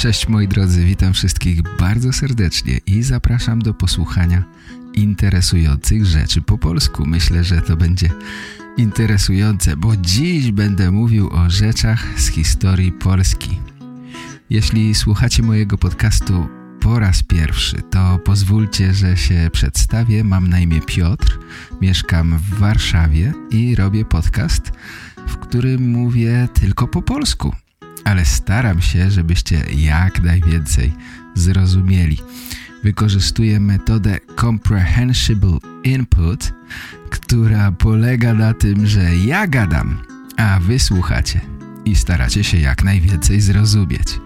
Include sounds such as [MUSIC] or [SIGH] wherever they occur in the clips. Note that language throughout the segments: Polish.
Cześć moi drodzy, witam wszystkich bardzo serdecznie i zapraszam do posłuchania interesujących rzeczy po polsku. Myślę, że to będzie interesujące, bo dziś będę mówił o rzeczach z historii Polski. Jeśli słuchacie mojego podcastu po raz pierwszy, to pozwólcie, że się przedstawię. Mam na imię Piotr, mieszkam w Warszawie i robię podcast, w którym mówię tylko po polsku ale staram się, żebyście jak najwięcej zrozumieli. Wykorzystuję metodę Comprehensible Input, która polega na tym, że ja gadam, a wy słuchacie i staracie się jak najwięcej zrozumieć.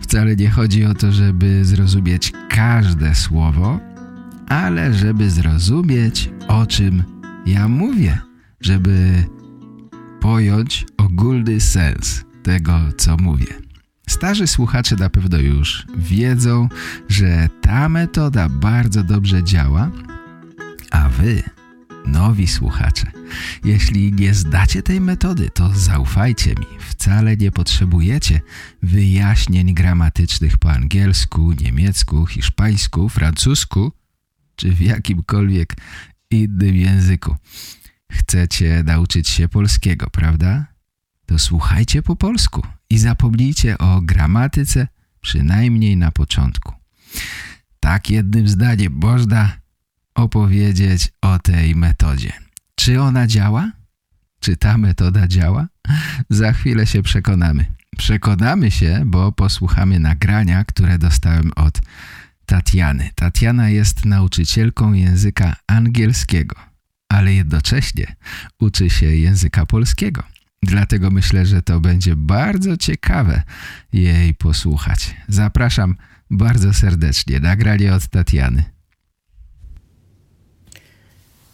Wcale nie chodzi o to, żeby zrozumieć każde słowo, ale żeby zrozumieć, o czym ja mówię, żeby pojąć ogólny sens tego, co mówię. Starzy słuchacze na pewno już wiedzą, że ta metoda bardzo dobrze działa, a wy, nowi słuchacze, jeśli nie zdacie tej metody, to zaufajcie mi, wcale nie potrzebujecie wyjaśnień gramatycznych po angielsku, niemiecku, hiszpańsku, francusku czy w jakimkolwiek innym języku. Chcecie nauczyć się polskiego, prawda? To słuchajcie po polsku i zapomnijcie o gramatyce, przynajmniej na początku. Tak jednym zdaniem można opowiedzieć o tej metodzie. Czy ona działa? Czy ta metoda działa? Za chwilę się przekonamy. Przekonamy się, bo posłuchamy nagrania, które dostałem od Tatiany. Tatiana jest nauczycielką języka angielskiego ale jednocześnie uczy się języka polskiego. Dlatego myślę, że to będzie bardzo ciekawe jej posłuchać. Zapraszam bardzo serdecznie. Nagranie od Tatiany.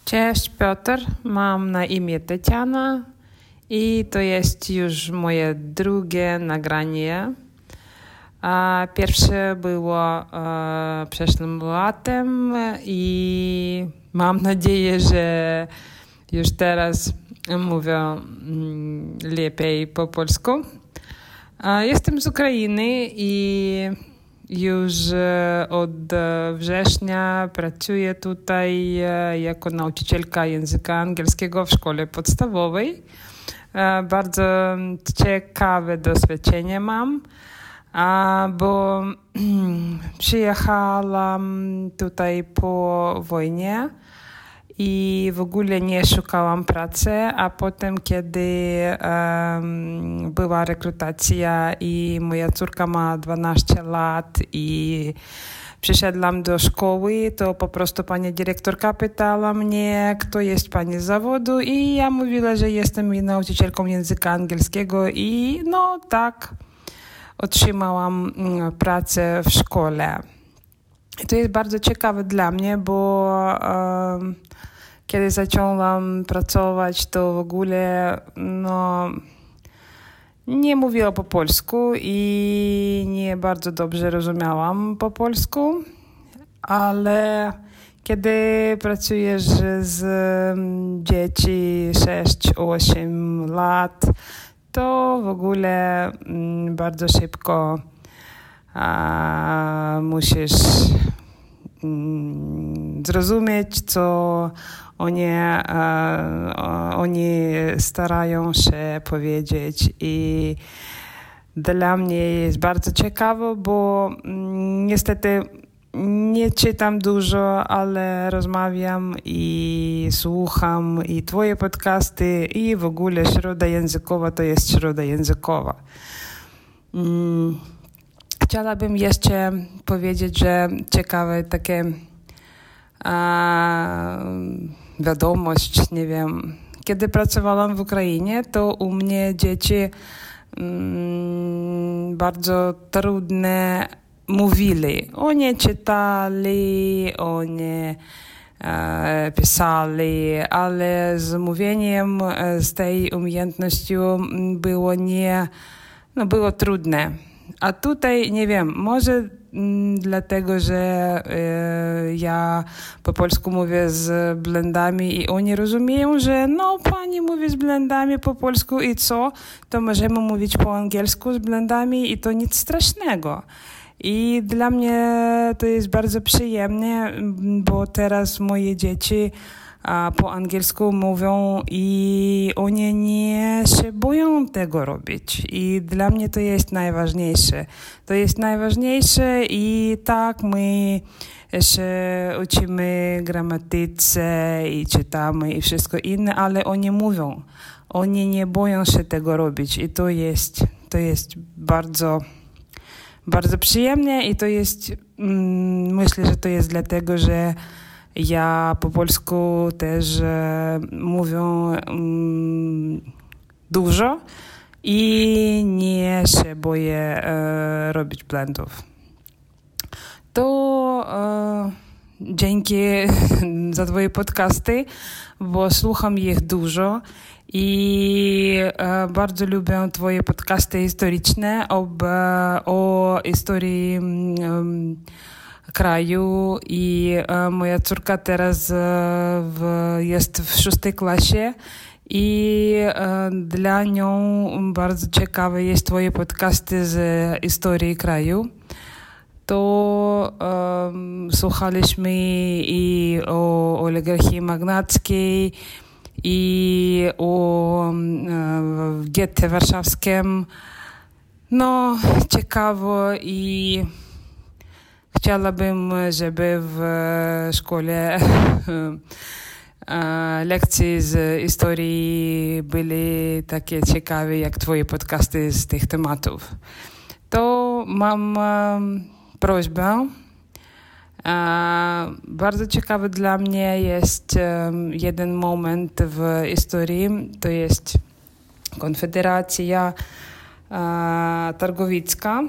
Cześć Piotr, mam na imię Tatiana i to jest już moje drugie nagranie. Pierwsze było e, przeszłym latem i mam nadzieję, że już teraz mówię mm, lepiej po polsku. Jestem z Ukrainy i już e, od września pracuję tutaj e, jako nauczycielka języka angielskiego w szkole podstawowej. Bardzo ciekawe doświadczenie mam bo [CLEARS THROAT] przyjechałam tutaj po wojnie i w ogóle nie szukałam pracy, a potem, kiedy um, była rekrutacja i moja córka ma 12 lat i przyszedłam do szkoły, to po prostu pani dyrektorka pytała mnie, kto jest pani z zawodu i ja mówiła, że jestem nauczycielką języka angielskiego i no tak otrzymałam mm, pracę w szkole. I to jest bardzo ciekawe dla mnie, bo kiedy zaczęłam pracować, to w ogóle no, nie mówiłam po polsku i nie bardzo dobrze rozumiałam po polsku, ale kiedy pracujesz z dzieci 6-8 lat, to w ogóle mm, bardzo szybko musisz mm, zrozumieć, co oni, oni starają się powiedzieć. I dla mnie jest bardzo ciekawe, bo mm, niestety nie czytam dużo, ale rozmawiam i słucham i twoje podcasty i w ogóle środa językowa to jest środa językowa. Mm. Chciałabym jeszcze powiedzieć, że ciekawe takie a, wiadomość, nie wiem, kiedy pracowałam w Ukrainie, to u mnie dzieci mm, bardzo trudne mówili. Oni czytali, oni e, pisali, ale z mówieniem, e, z tej umiejętnością było nie, no było trudne. A tutaj, nie wiem, może dlatego że e, ja po polsku mówię z blendami i oni rozumieją, że no pani mówi z blendami po polsku i co, to możemy mówić po angielsku z blendami i to nic strasznego. I dla mnie to jest bardzo przyjemne, bo teraz moje dzieci po angielsku mówią i oni nie się boją tego robić. I dla mnie to jest najważniejsze. To jest najważniejsze i tak my się uczymy gramatyce i czytamy i wszystko inne, ale oni mówią. Oni nie boją się tego robić i to jest, to jest bardzo, bardzo przyjemne i to jest, mm, myślę, że to jest dlatego, że ja po polsku też e, mówię mm, dużo i nie się boję e, robić blendów. To e, dzięki [LAUGHS] za Twoje podcasty, bo słucham ich dużo i bardzo lubię Twoje podcasty historyczne ob, o historii. Um, kraju i e, moja córka teraz e, w, jest w szóstej klasie i e, dla nią bardzo ciekawe jest twoje podcasty z historii kraju. To um, słuchaliśmy i o oligarchii magnackiej, i o um, getcie. No, ciekawo i Chciałabym, żeby w szkole lekcje z historii były takie ciekawe jak twoje podcasty z tych tematów. To mam prośbę. Bardzo ciekawy dla mnie jest jeden moment w historii, to jest Konfederacja Targowicka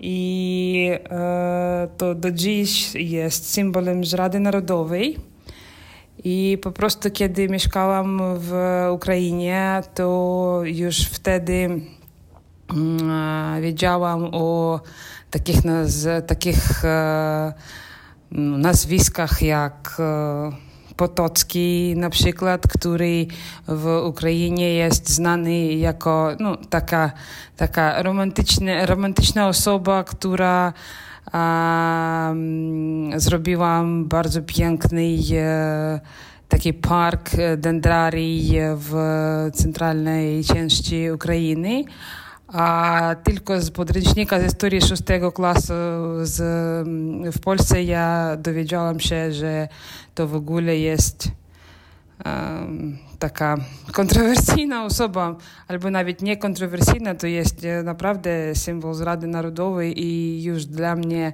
i e, to do dziś jest symbolem Rady Narodowej. I po prostu kiedy mieszkałam w Ukrainie, to już wtedy mm, wiedziałam o takich, naz takich e, nazwiskach jak e, Potocki na przykład, który w Ukrainie jest znany jako no, taka, taka romantyczna, romantyczna osoba, która um, zrobiła bardzo piękny e, taki park dendrarii w centralnej części Ukrainy. A tylko z podręcznika z historii szóstego klasu z, w Polsce ja dowiedziałam się, że to w ogóle jest taka kontrowersyjna osoba, albo nawet nie kontrowersyjna, to jest naprawdę symbol z Rady Narodowej i już dla mnie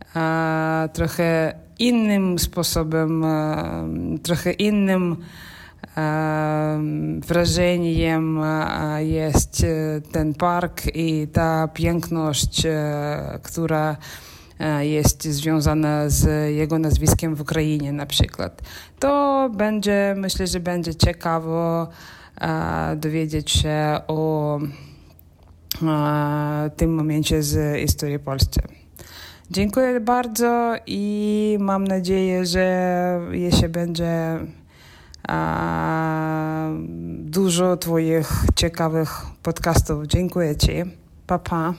uh, trochę innym sposobem, uh, trochę innym wrażeniem jest ten park i ta piękność, która jest związana z jego nazwiskiem w Ukrainie na przykład. To będzie, myślę, że będzie ciekawo dowiedzieć się o tym momencie z historii Polski. Dziękuję bardzo i mam nadzieję, że jeśli będzie dużo Twoich ciekawych podcastów. Dziękuję Ci. Pa, pa.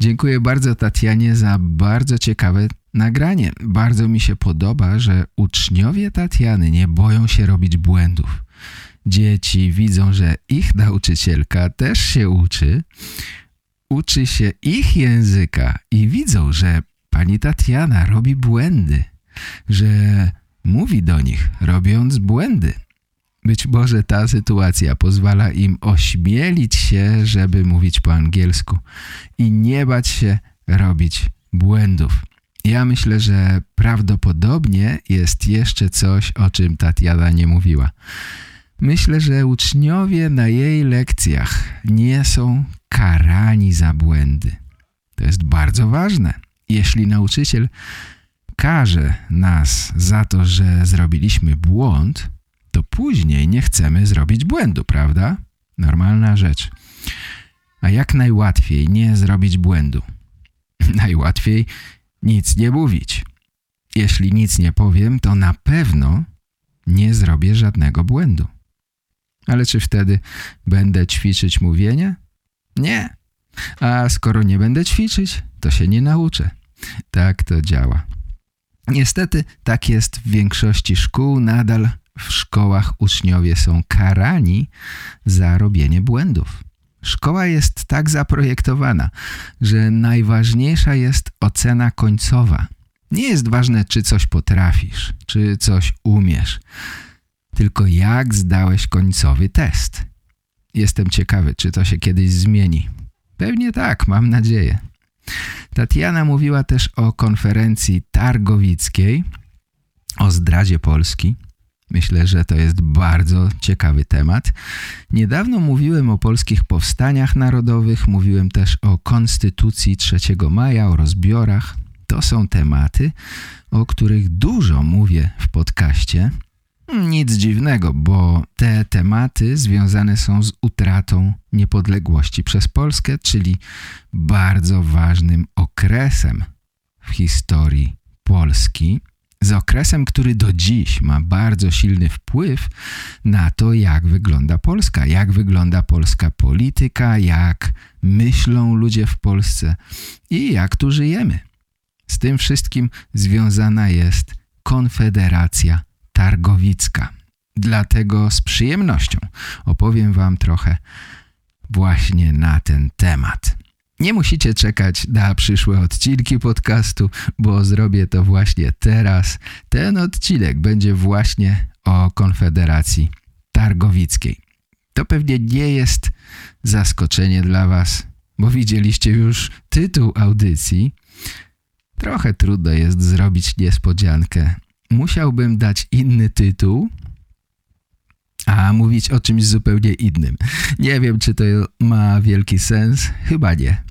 Dziękuję bardzo Tatianie za bardzo ciekawe nagranie. Bardzo mi się podoba, że uczniowie Tatiany nie boją się robić błędów. Dzieci widzą, że ich nauczycielka też się uczy, uczy się ich języka i widzą, że pani Tatiana robi błędy, że mówi do nich, robiąc błędy. Być może ta sytuacja pozwala im ośmielić się, żeby mówić po angielsku i nie bać się robić błędów. Ja myślę, że prawdopodobnie jest jeszcze coś, o czym Tatiana nie mówiła. Myślę, że uczniowie na jej lekcjach nie są karani za błędy. To jest bardzo ważne. Jeśli nauczyciel karze nas za to, że zrobiliśmy błąd, to później nie chcemy zrobić błędu, prawda? Normalna rzecz. A jak najłatwiej nie zrobić błędu? [LAUGHS] Najłatwiej nic nie mówić. Jeśli nic nie powiem, to na pewno nie zrobię żadnego błędu. Ale czy wtedy będę ćwiczyć mówienie? Nie. A skoro nie będę ćwiczyć, to się nie nauczę. Tak to działa. Niestety tak jest w większości szkół. Nadal w szkołach uczniowie są karani za robienie błędów. Szkoła jest tak zaprojektowana, że najważniejsza jest ocena końcowa. Nie jest ważne, czy coś potrafisz, czy coś umiesz, tylko jak zdałeś końcowy test. Jestem ciekawy, czy to się kiedyś zmieni. Pewnie tak, mam nadzieję. Tatiana mówiła też o konferencji targowickiej, o zdradzie Polski. Myślę, że to jest bardzo ciekawy temat. Niedawno mówiłem o polskich powstaniach narodowych, mówiłem też o Konstytucji 3 maja, o rozbiorach. To są tematy, o których dużo mówię w podcaście. Nic dziwnego, bo te tematy związane są z utratą niepodległości przez Polskę, czyli bardzo ważnym okresem w historii Polski, z okresem, który do dziś ma bardzo silny wpływ na to, jak wygląda Polska, jak wygląda polska polityka, jak myślą ludzie w Polsce i jak tu żyjemy. Z tym wszystkim związana jest Konfederacja Targowicka. Dlatego z przyjemnością opowiem Wam trochę właśnie na ten temat. Nie musicie czekać na przyszłe odcinki podcastu, bo zrobię to właśnie teraz. Ten odcinek będzie właśnie o Konfederacji Targowickiej. To pewnie nie jest zaskoczenie dla Was, bo widzieliście już tytuł audycji. Trochę trudno jest zrobić niespodziankę. Musiałbym dać inny tytuł, a mówić o czymś zupełnie innym. Nie wiem, czy to ma wielki sens. Chyba nie.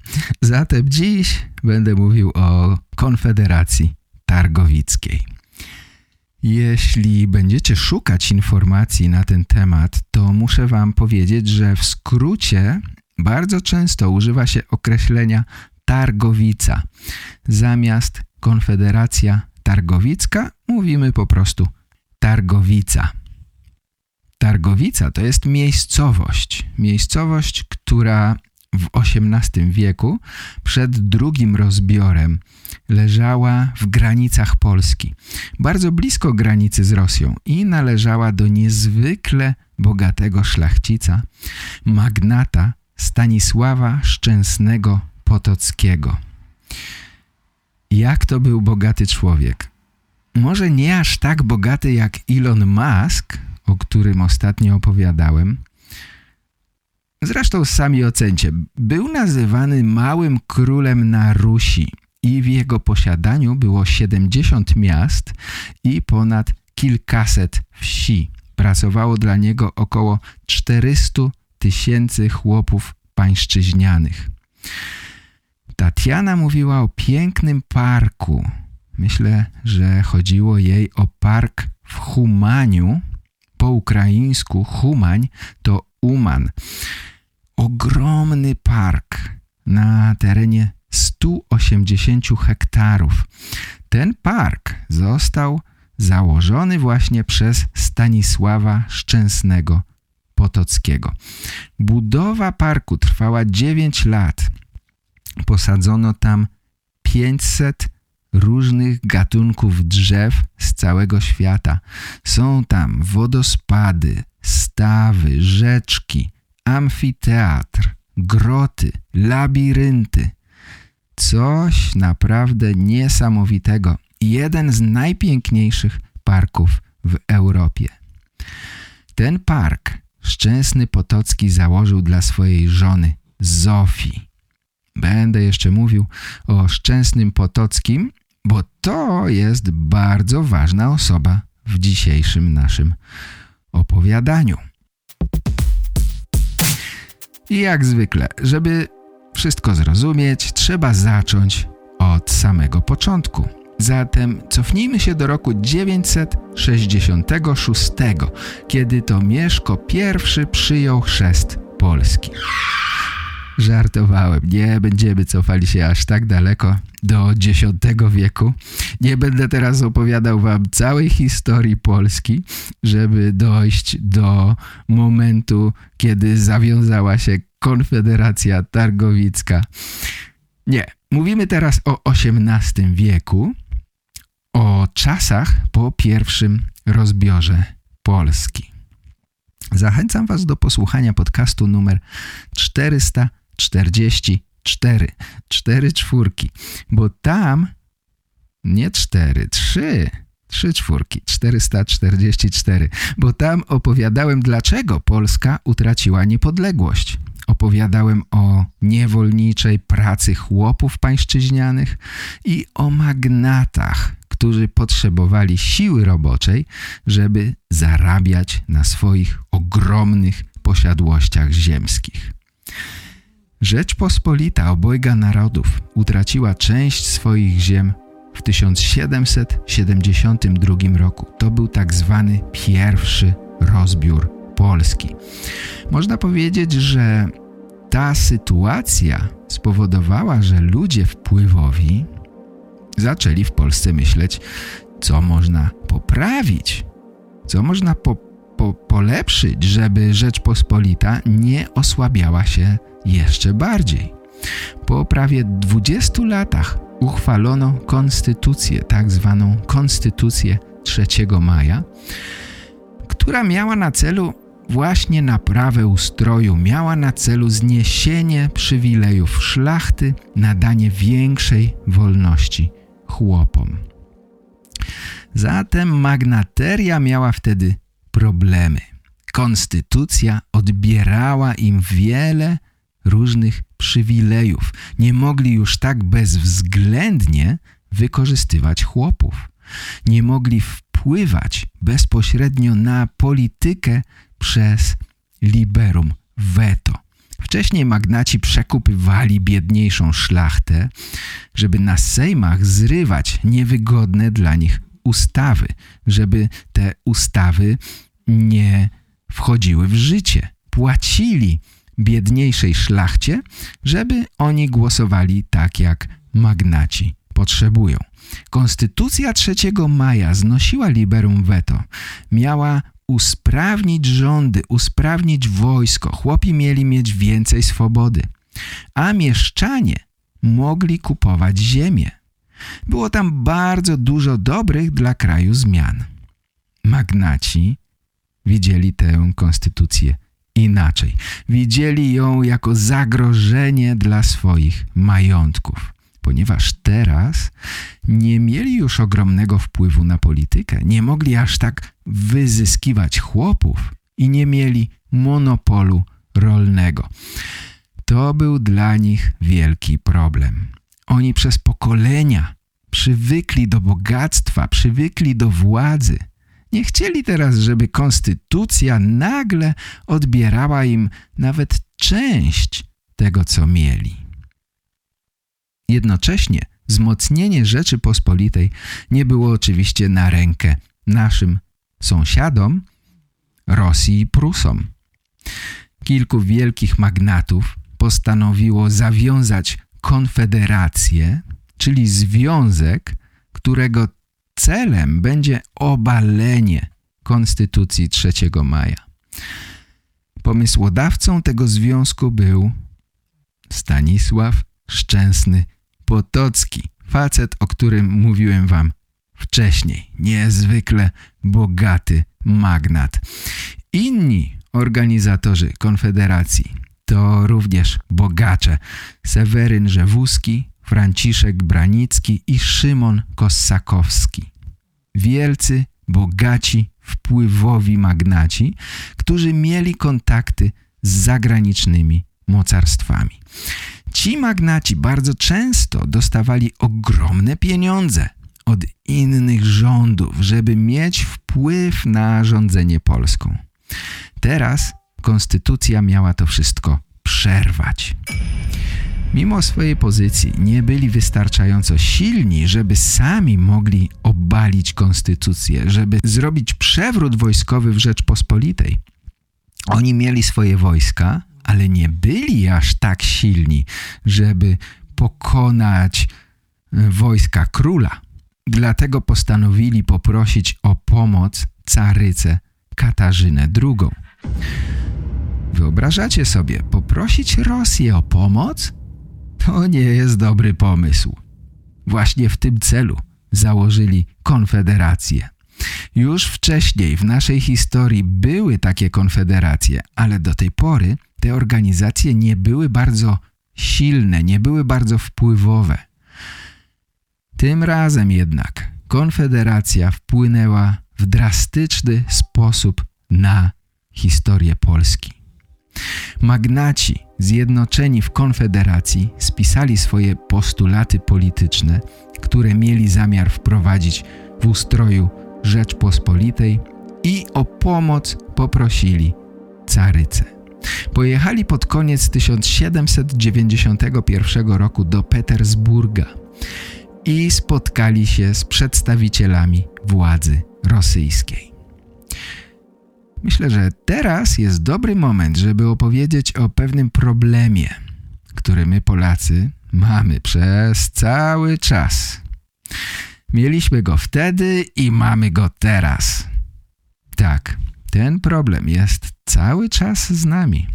Zatem dziś będę mówił o Konfederacji Targowickiej. Jeśli będziecie szukać informacji na ten temat, to muszę wam powiedzieć, że w skrócie bardzo często używa się określenia Targowica. Zamiast Konfederacja Targowicka mówimy po prostu Targowica. Targowica to jest miejscowość. Miejscowość, która w XVIII wieku przed drugim rozbiorem leżała w granicach Polski, bardzo blisko granicy z Rosją i należała do niezwykle bogatego szlachcica, magnata Stanisława Szczęsnego Potockiego. Jak to był bogaty człowiek? Może nie aż tak bogaty jak Elon Musk, o którym ostatnio opowiadałem. Zresztą sami ocencie, był nazywany małym królem na Rusi i w jego posiadaniu było 70 miast i ponad kilkaset wsi. Pracowało dla niego około 400 tysięcy chłopów pańszczyźnianych. Tatiana mówiła o pięknym parku. Myślę, że chodziło jej o park w Humaniu, po ukraińsku Humań to Uman. Ogromny park na terenie 180 hektarów. Ten park został założony właśnie przez Stanisława Szczęsnego Potockiego. Budowa parku trwała 9 lat. Posadzono tam 500 różnych gatunków drzew z całego świata. Są tam wodospady, stawy, rzeczki, amfiteatr, groty, labirynty. Coś naprawdę niesamowitego. Jeden z najpiękniejszych parków w Europie. Ten park Szczęsny Potocki założył dla swojej żony Zofii. Będę jeszcze mówił o Szczęsnym Potockim, bo to jest bardzo ważna osoba w dzisiejszym naszym opowiadaniu. I jak zwykle, żeby wszystko zrozumieć, trzeba zacząć od samego początku. Zatem cofnijmy się do roku 966, kiedy to Mieszko I przyjął chrzest Polski. Żartowałem, nie będziemy cofali się aż tak daleko do X wieku. Nie będę teraz opowiadał wam całej historii Polski, żeby dojść do momentu, kiedy zawiązała się Konfederacja Targowicka. Nie, mówimy teraz o XVIII wieku, o czasach po pierwszym rozbiorze Polski. Zachęcam Was do posłuchania podcastu numer 444, cztery czwórki, bo tam nie cztery, trzy, trzy czwórki, 444, bo tam opowiadałem, dlaczego Polska utraciła niepodległość. Opowiadałem o niewolniczej pracy chłopów pańszczyźnianych i o magnatach, którzy potrzebowali siły roboczej, żeby zarabiać na swoich ogromnych posiadłościach ziemskich. Rzeczpospolita obojga narodów utraciła część swoich ziem w 1772 roku. To był tak zwany pierwszy rozbiór Polski. Można powiedzieć, że ta sytuacja spowodowała, że ludzie wpływowi zaczęli w Polsce myśleć, co można poprawić, co można po, po, polepszyć, żeby Rzeczpospolita nie osłabiała się jeszcze bardziej. Po prawie 20 latach uchwalono konstytucję, tak zwaną Konstytucję 3 maja, która miała na celu właśnie naprawę ustroju, miała na celu zniesienie przywilejów szlachty, nadanie większej wolności chłopom. Zatem magnateria miała wtedy problemy. Konstytucja odbierała im wiele różnych przywilejów. Nie mogli już tak bezwzględnie wykorzystywać chłopów. Nie mogli wpływać bezpośrednio na politykę przez liberum veto. Wcześniej magnaci przekupywali biedniejszą szlachtę, żeby na sejmach zrywać niewygodne dla nich ustawy, żeby te ustawy nie wchodziły w życie. Płacili biedniejszej szlachcie, żeby oni głosowali tak, jak magnaci potrzebują. Konstytucja 3 maja znosiła liberum veto. Miała usprawnić rządy, usprawnić wojsko. Chłopi mieli mieć więcej swobody. A mieszczanie mogli kupować ziemię. Było tam bardzo dużo dobrych dla kraju zmian. Magnaci widzieli tę konstytucję inaczej. Widzieli ją jako zagrożenie dla swoich majątków ponieważ teraz nie mieli już ogromnego wpływu na politykę, nie mogli aż tak wyzyskiwać chłopów i nie mieli monopolu rolnego. To był dla nich wielki problem. Oni przez pokolenia przywykli do bogactwa, przywykli do władzy. Nie chcieli teraz, żeby konstytucja nagle odbierała im nawet część tego, co mieli. Jednocześnie wzmocnienie Rzeczypospolitej nie było oczywiście na rękę naszym sąsiadom, Rosji i Prusom. Kilku wielkich magnatów postanowiło zawiązać konfederację, czyli związek, którego celem będzie obalenie Konstytucji 3 maja. Pomysłodawcą tego związku był Stanisław Szczęsny Potocki, facet, o którym mówiłem wam wcześniej. Niezwykle bogaty magnat. Inni organizatorzy Konfederacji to również bogacze Seweryn Rzewuski, Franciszek Branicki i Szymon Kossakowski. Wielcy, bogaci, wpływowi magnaci, którzy mieli kontakty z zagranicznymi mocarstwami. Ci magnaci bardzo często dostawali ogromne pieniądze od innych rządów, żeby mieć wpływ na rządzenie Polską. Teraz konstytucja miała to wszystko przerwać. Mimo swojej pozycji nie byli wystarczająco silni, żeby sami mogli obalić konstytucję, żeby zrobić przewrót wojskowy w Rzeczpospolitej. Oni mieli swoje wojska, ale nie byli aż tak silni, żeby pokonać e, wojska króla. Dlatego postanowili poprosić o pomoc carycę Katarzynę II. Wyobrażacie sobie, poprosić Rosję o pomoc? To nie jest dobry pomysł. Właśnie w tym celu założyli konfederację. Już wcześniej w naszej historii były takie konfederacje, ale do tej pory te organizacje nie były bardzo silne, nie były bardzo wpływowe. Tym razem jednak Konfederacja wpłynęła w drastyczny sposób na historię Polski. Magnaci zjednoczeni w Konfederacji spisali swoje postulaty polityczne, które mieli zamiar wprowadzić w ustroju Rzeczpospolitej i o pomoc poprosili carycę. Pojechali pod koniec 1791 roku do Petersburga i spotkali się z przedstawicielami władzy rosyjskiej. Myślę, że teraz jest dobry moment, żeby opowiedzieć o pewnym problemie, który my Polacy mamy przez cały czas. Mieliśmy go wtedy i mamy go teraz. Tak, ten problem jest cały czas z nami.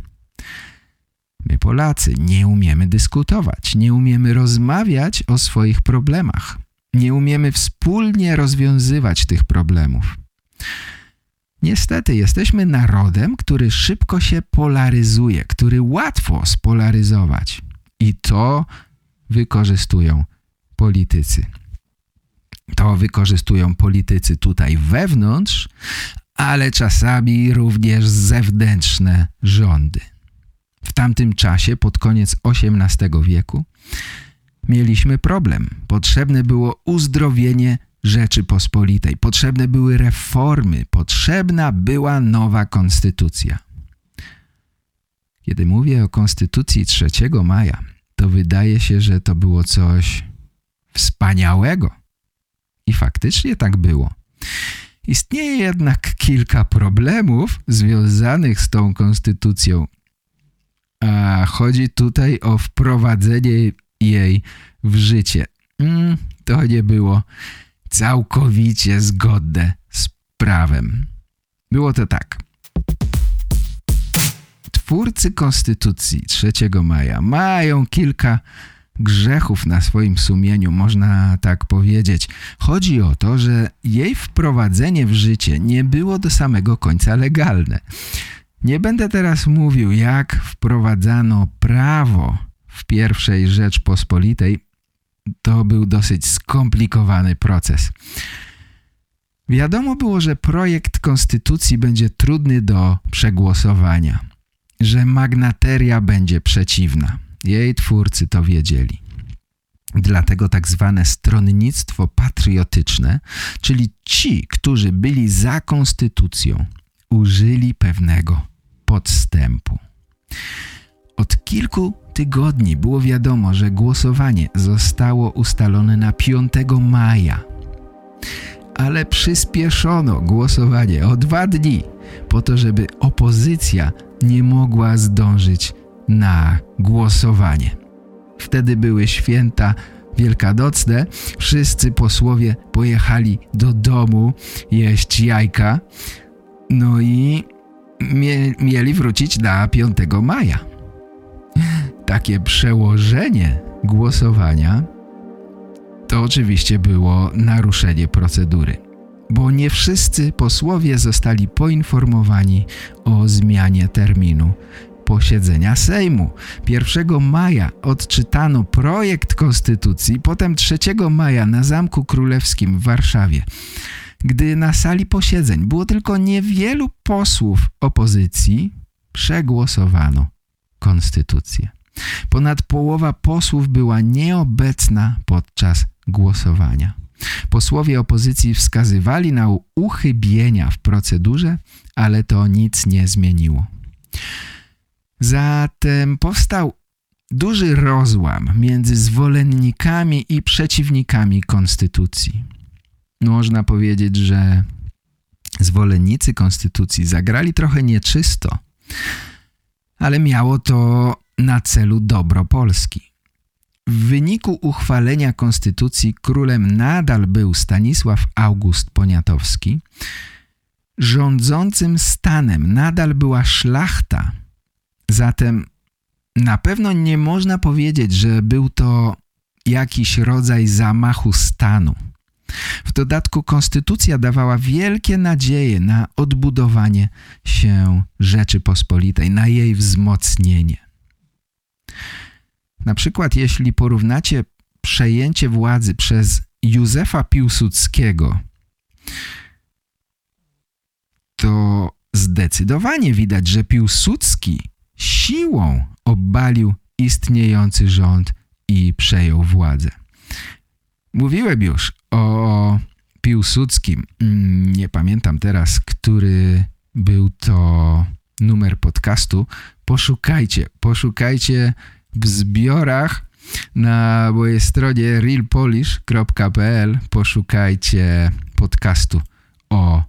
My Polacy nie umiemy dyskutować, nie umiemy rozmawiać o swoich problemach. Nie umiemy wspólnie rozwiązywać tych problemów. Niestety jesteśmy narodem, który szybko się polaryzuje, który łatwo spolaryzować. I to wykorzystują politycy. To wykorzystują politycy tutaj wewnątrz, ale czasami również zewnętrzne rządy. W tamtym czasie, pod koniec XVIII wieku, mieliśmy problem. Potrzebne było uzdrowienie Rzeczypospolitej. Potrzebne były reformy. Potrzebna była nowa konstytucja. Kiedy mówię o konstytucji 3 maja, to wydaje się, że to było coś wspaniałego. I faktycznie tak było. Istnieje jednak kilka problemów związanych z tą konstytucją. A chodzi tutaj o wprowadzenie jej w życie. Mm, to nie było całkowicie zgodne z prawem. Było to tak. Twórcy Konstytucji 3 maja mają kilka grzechów na swoim sumieniu, można tak powiedzieć. Chodzi o to, że jej wprowadzenie w życie nie było do samego końca legalne. Nie będę teraz mówił, jak wprowadzano prawo w pierwszej Rzeczpospolitej, to był dosyć skomplikowany proces. Wiadomo było, że projekt konstytucji będzie trudny do przegłosowania, że magnateria będzie przeciwna. Jej twórcy to wiedzieli. Dlatego tak zwane stronnictwo patriotyczne, czyli ci, którzy byli za konstytucją, użyli pewnego podstępu. Od kilku tygodni było wiadomo, że głosowanie zostało ustalone na 5 maja. Ale przyspieszono głosowanie o dwa dni po to, żeby opozycja nie mogła zdążyć na głosowanie. Wtedy były święta wielkanocne. Wszyscy posłowie pojechali do domu jeść jajka. No i mie mieli wrócić na 5 maja takie przełożenie głosowania to oczywiście było naruszenie procedury, bo nie wszyscy posłowie zostali poinformowani o zmianie terminu posiedzenia Sejmu. 1 maja odczytano projekt konstytucji, potem 3 maja na Zamku Królewskim w Warszawie. Gdy na sali posiedzeń było tylko niewielu posłów opozycji, przegłosowano konstytucję. Ponad połowa posłów była nieobecna podczas głosowania. Posłowie opozycji wskazywali na uchybienia w procedurze, ale to nic nie zmieniło. Zatem powstał duży rozłam między zwolennikami i przeciwnikami konstytucji. Można powiedzieć, że zwolennicy konstytucji zagrali trochę nieczysto, ale miało to na celu dobro Polski. W wyniku uchwalenia konstytucji królem nadal był Stanisław August Poniatowski, rządzącym stanem nadal była szlachta, zatem na pewno nie można powiedzieć, że był to jakiś rodzaj zamachu stanu. W dodatku konstytucja dawała wielkie nadzieje na odbudowanie się Rzeczypospolitej, na jej wzmocnienie. Na przykład jeśli porównacie przejęcie władzy przez Józefa Piłsudskiego, to zdecydowanie widać, że Piłsudski siłą obalił istniejący rząd i przejął władzę. Mówiłem już o Piłsudskim. Mm, nie pamiętam teraz, który był to numer podcastu. Poszukajcie, poszukajcie w zbiorach na mojej stronie realpolish.pl poszukajcie podcastu o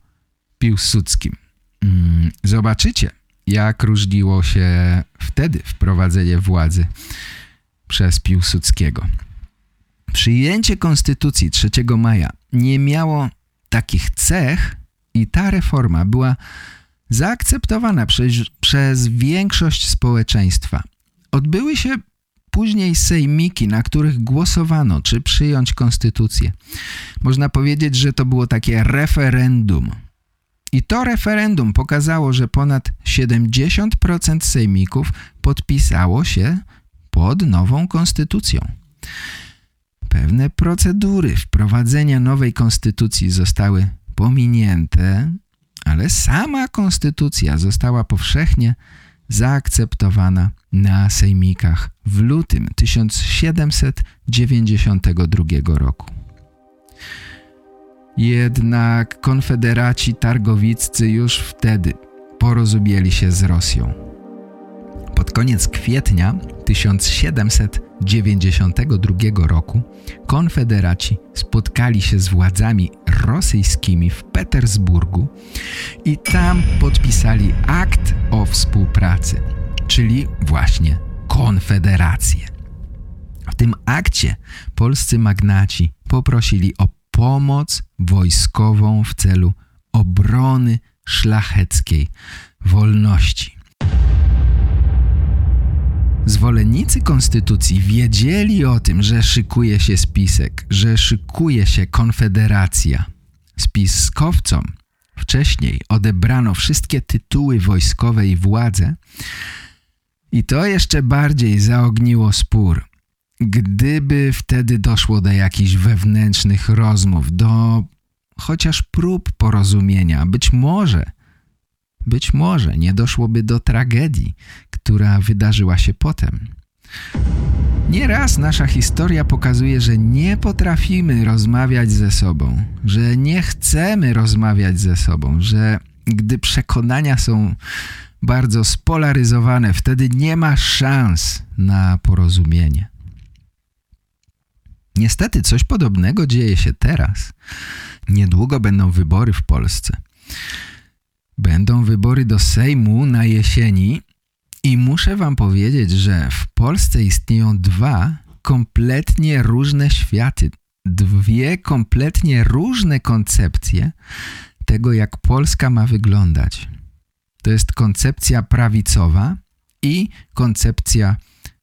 Piłsudskim. Mm, zobaczycie, jak różniło się wtedy wprowadzenie władzy przez Piłsudskiego. Przyjęcie Konstytucji 3 maja nie miało takich cech i ta reforma była zaakceptowana przez, przez większość społeczeństwa. Odbyły się później sejmiki, na których głosowano, czy przyjąć konstytucję. Można powiedzieć, że to było takie referendum. I to referendum pokazało, że ponad 70% sejmików podpisało się pod nową konstytucją. Pewne procedury wprowadzenia nowej konstytucji zostały pominięte, ale sama konstytucja została powszechnie zaakceptowana na sejmikach w lutym 1792 roku. Jednak konfederaci targowiccy już wtedy porozumieli się z Rosją. Pod koniec kwietnia 1792 roku konfederaci spotkali się z władzami rosyjskimi w Petersburgu i tam podpisali akt o współpracy, czyli właśnie konfederację. W tym akcie polscy magnaci poprosili o pomoc wojskową w celu obrony szlacheckiej wolności. Zwolennicy konstytucji wiedzieli o tym, że szykuje się spisek, że szykuje się konfederacja. Spiskowcom wcześniej odebrano wszystkie tytuły wojskowe i władze i to jeszcze bardziej zaogniło spór. Gdyby wtedy doszło do jakichś wewnętrznych rozmów, do chociaż prób porozumienia, być może, być może nie doszłoby do tragedii, która wydarzyła się potem. Nieraz nasza historia pokazuje, że nie potrafimy rozmawiać ze sobą, że nie chcemy rozmawiać ze sobą, że gdy przekonania są bardzo spolaryzowane, wtedy nie ma szans na porozumienie. Niestety coś podobnego dzieje się teraz. Niedługo będą wybory w Polsce. Będą wybory do Sejmu na jesieni i muszę wam powiedzieć, że w Polsce istnieją dwa kompletnie różne światy, dwie kompletnie różne koncepcje tego, jak Polska ma wyglądać. To jest koncepcja prawicowa i koncepcja,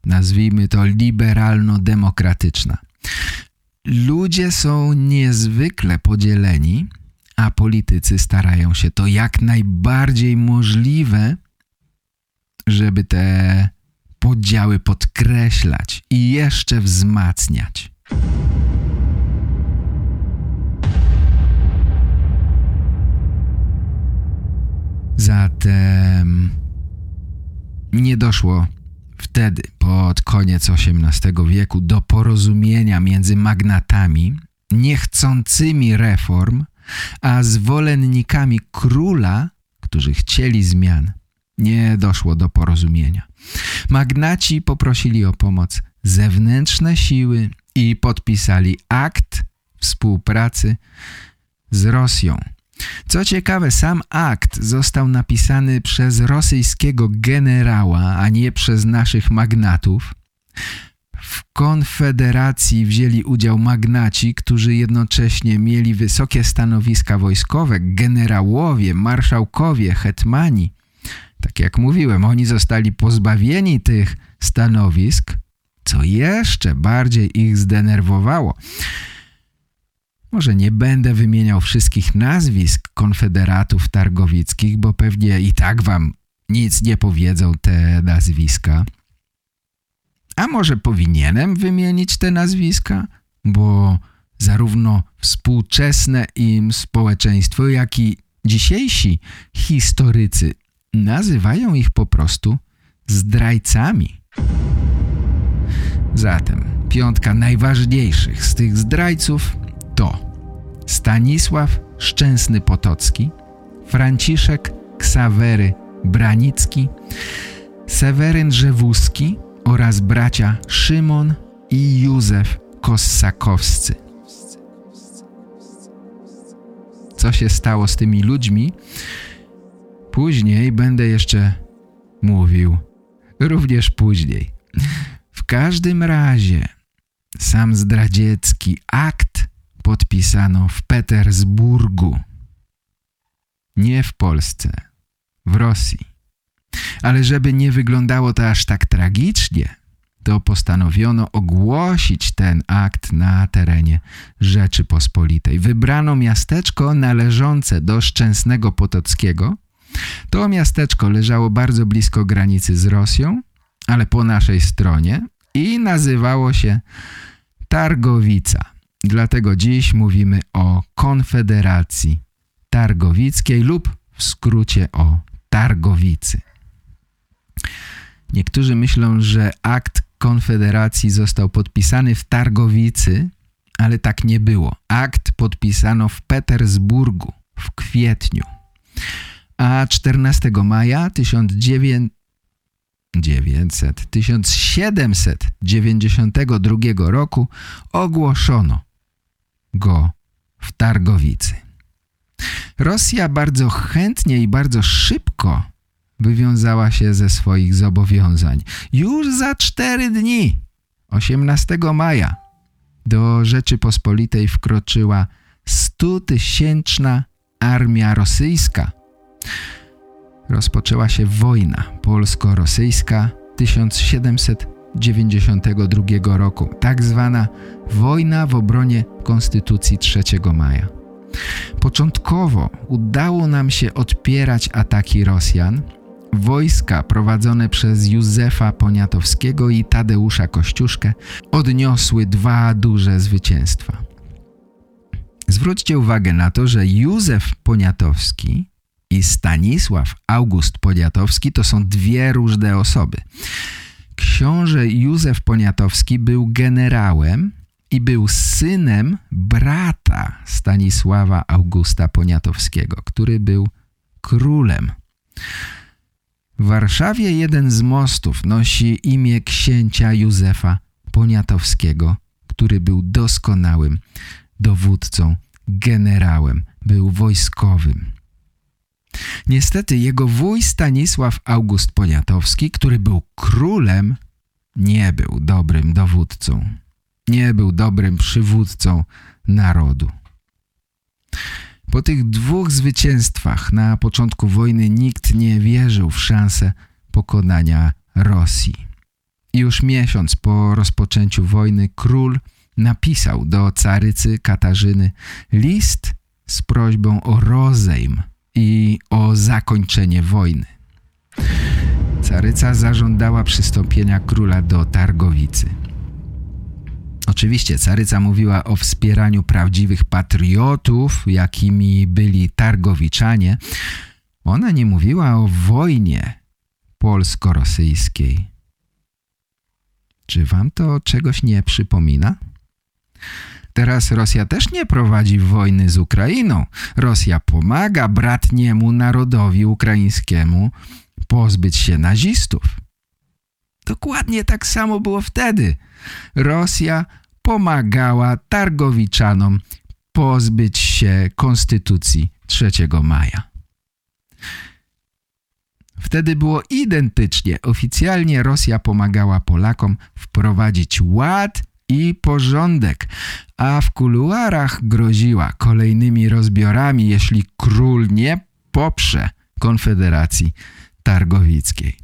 nazwijmy to, liberalno-demokratyczna. Ludzie są niezwykle podzieleni, a politycy starają się to jak najbardziej możliwe, żeby te podziały podkreślać i jeszcze wzmacniać. Zatem nie doszło wtedy, pod koniec XVIII wieku, do porozumienia między magnatami niechcącymi reform, a zwolennikami króla, którzy chcieli zmian. Nie doszło do porozumienia. Magnaci poprosili o pomoc zewnętrzne siły i podpisali akt współpracy z Rosją. Co ciekawe, sam akt został napisany przez rosyjskiego generała, a nie przez naszych magnatów. W konfederacji wzięli udział magnaci, którzy jednocześnie mieli wysokie stanowiska wojskowe, generałowie, marszałkowie, hetmani. Tak jak mówiłem, oni zostali pozbawieni tych stanowisk, co jeszcze bardziej ich zdenerwowało. Może nie będę wymieniał wszystkich nazwisk konfederatów targowickich, bo pewnie i tak wam nic nie powiedzą te nazwiska. A może powinienem wymienić te nazwiska? Bo zarówno współczesne im społeczeństwo, jak i dzisiejsi historycy nazywają ich po prostu zdrajcami. Zatem piątka najważniejszych z tych zdrajców to Stanisław Szczęsny Potocki, Franciszek Ksawery Branicki, Seweryn Rzewuski oraz bracia Szymon i Józef Kossakowscy. Co się stało z tymi ludźmi? Później będę jeszcze mówił. Również później. W każdym razie sam zdradziecki akt podpisano w Petersburgu. Nie w Polsce, w Rosji. Ale żeby nie wyglądało to aż tak tragicznie, to postanowiono ogłosić ten akt na terenie Rzeczypospolitej. Wybrano miasteczko należące do Szczęsnego Potockiego. To miasteczko leżało bardzo blisko granicy z Rosją, ale po naszej stronie i nazywało się Targowica. Dlatego dziś mówimy o Konfederacji Targowickiej lub w skrócie o Targowicy. Niektórzy myślą, że akt Konfederacji został podpisany w Targowicy, ale tak nie było. Akt podpisano w Petersburgu w kwietniu, a 14 maja 1900 900, 1792 roku ogłoszono go w Targowicy. Rosja bardzo chętnie i bardzo szybko wywiązała się ze swoich zobowiązań. Już za cztery dni, 18 maja, do Rzeczypospolitej wkroczyła stutysięczna armia rosyjska. Rozpoczęła się wojna polsko-rosyjska 1792 roku, tak zwana wojna w obronie Konstytucji 3 maja. Początkowo udało nam się odpierać ataki Rosjan. Wojska prowadzone przez Józefa Poniatowskiego i Tadeusza Kościuszkę odniosły dwa duże zwycięstwa. Zwróćcie uwagę na to, że Józef Poniatowski i Stanisław August Poniatowski to są dwie różne osoby. Książę Józef Poniatowski był generałem i był synem brata Stanisława Augusta Poniatowskiego, który był królem. W Warszawie jeden z mostów nosi imię księcia Józefa Poniatowskiego, który był doskonałym dowódcą, generałem, był wojskowym. Niestety jego wuj Stanisław August Poniatowski, który był królem, nie był dobrym dowódcą. Nie był dobrym przywódcą narodu. Po tych dwóch zwycięstwach na początku wojny nikt nie wierzył w szansę pokonania Rosji. Już miesiąc po rozpoczęciu wojny król napisał do carycy Katarzyny list z prośbą o rozejm i o zakończenie wojny. Caryca zażądała przystąpienia króla do Targowicy. Oczywiście caryca mówiła o wspieraniu prawdziwych patriotów, jakimi byli Targowiczanie. Ona nie mówiła o wojnie polsko-rosyjskiej. Czy wam to czegoś nie przypomina? Teraz Rosja też nie prowadzi wojny z Ukrainą. Rosja pomaga bratniemu narodowi ukraińskiemu pozbyć się nazistów. Dokładnie tak samo było wtedy. Rosja pomagała Targowiczanom pozbyć się konstytucji 3 maja. Wtedy było identycznie. Oficjalnie Rosja pomagała Polakom wprowadzić ład i porządek, a w kuluarach groziła kolejnymi rozbiorami, jeśli król nie poprze Konfederacji Targowickiej.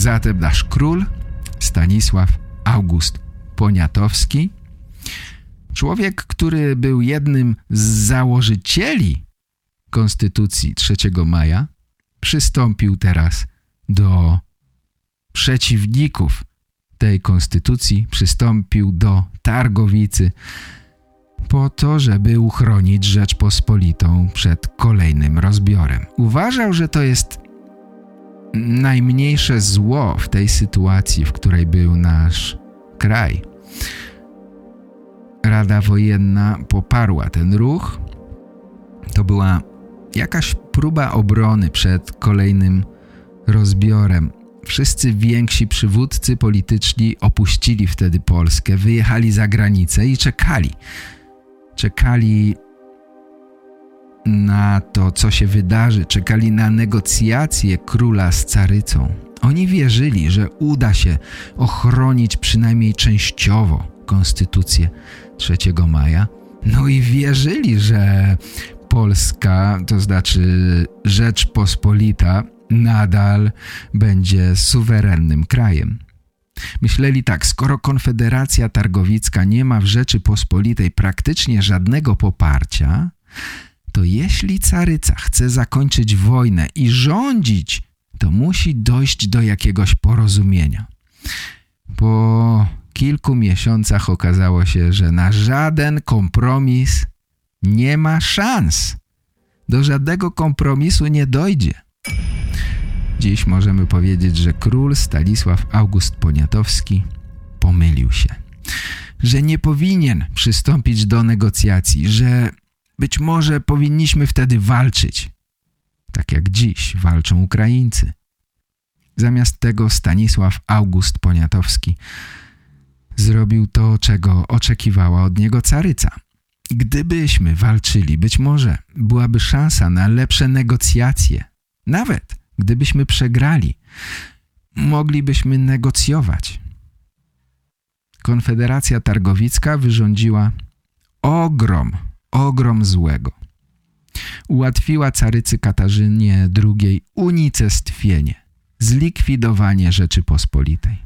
Zatem nasz król Stanisław August Poniatowski, człowiek, który był jednym z założycieli Konstytucji 3 maja, przystąpił teraz do przeciwników tej konstytucji, przystąpił do Targowicy po to, żeby uchronić Rzeczpospolitą przed kolejnym rozbiorem. Uważał, że to jest najmniejsze zło w tej sytuacji, w której był nasz kraj. Rada Wojenna poparła ten ruch. To była jakaś próba obrony przed kolejnym rozbiorem. Wszyscy więksi przywódcy polityczni opuścili wtedy Polskę, wyjechali za granicę i czekali. Czekali na to, co się wydarzy, czekali na negocjacje króla z carycą. Oni wierzyli, że uda się ochronić przynajmniej częściowo konstytucję 3 maja. No i wierzyli, że Polska, to znaczy Rzeczpospolita, nadal będzie suwerennym krajem. Myśleli tak, skoro Konfederacja Targowicka nie ma w Rzeczypospolitej praktycznie żadnego poparcia, to jeśli caryca chce zakończyć wojnę i rządzić, to musi dojść do jakiegoś porozumienia. Po kilku miesiącach okazało się, że na żaden kompromis nie ma szans. Do żadnego kompromisu nie dojdzie. Dziś możemy powiedzieć, że król Stanisław August Poniatowski pomylił się. Że nie powinien przystąpić do negocjacji, że być może powinniśmy wtedy walczyć, tak jak dziś walczą Ukraińcy. Zamiast tego Stanisław August Poniatowski zrobił to, czego oczekiwała od niego caryca. Gdybyśmy walczyli, być może byłaby szansa na lepsze negocjacje. Nawet gdybyśmy przegrali, moglibyśmy negocjować. Konfederacja Targowicka wyrządziła ogrom ogrom złego. Ułatwiła carycy Katarzynie II unicestwienie, zlikwidowanie Rzeczypospolitej.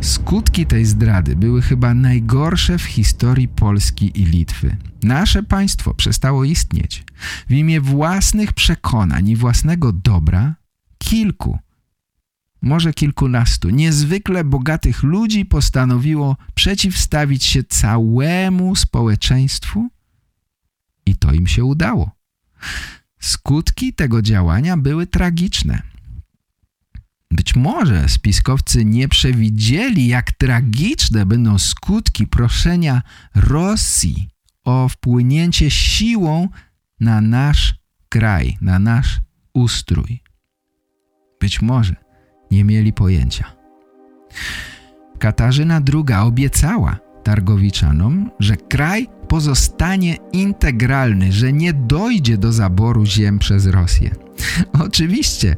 Skutki tej zdrady były chyba najgorsze w historii Polski i Litwy. Nasze państwo przestało istnieć. W imię własnych przekonań i własnego dobra kilku, może kilkunastu, niezwykle bogatych ludzi postanowiło przeciwstawić się całemu społeczeństwu i to im się udało. Skutki tego działania były tragiczne. Być może spiskowcy nie przewidzieli, jak tragiczne będą skutki proszenia Rosji o wpłynięcie siłą na nasz kraj, na nasz ustrój. Być może nie mieli pojęcia. Katarzyna II obiecała Targowiczanom, że kraj pozostanie integralny, że nie dojdzie do zaboru ziem przez Rosję. Oczywiście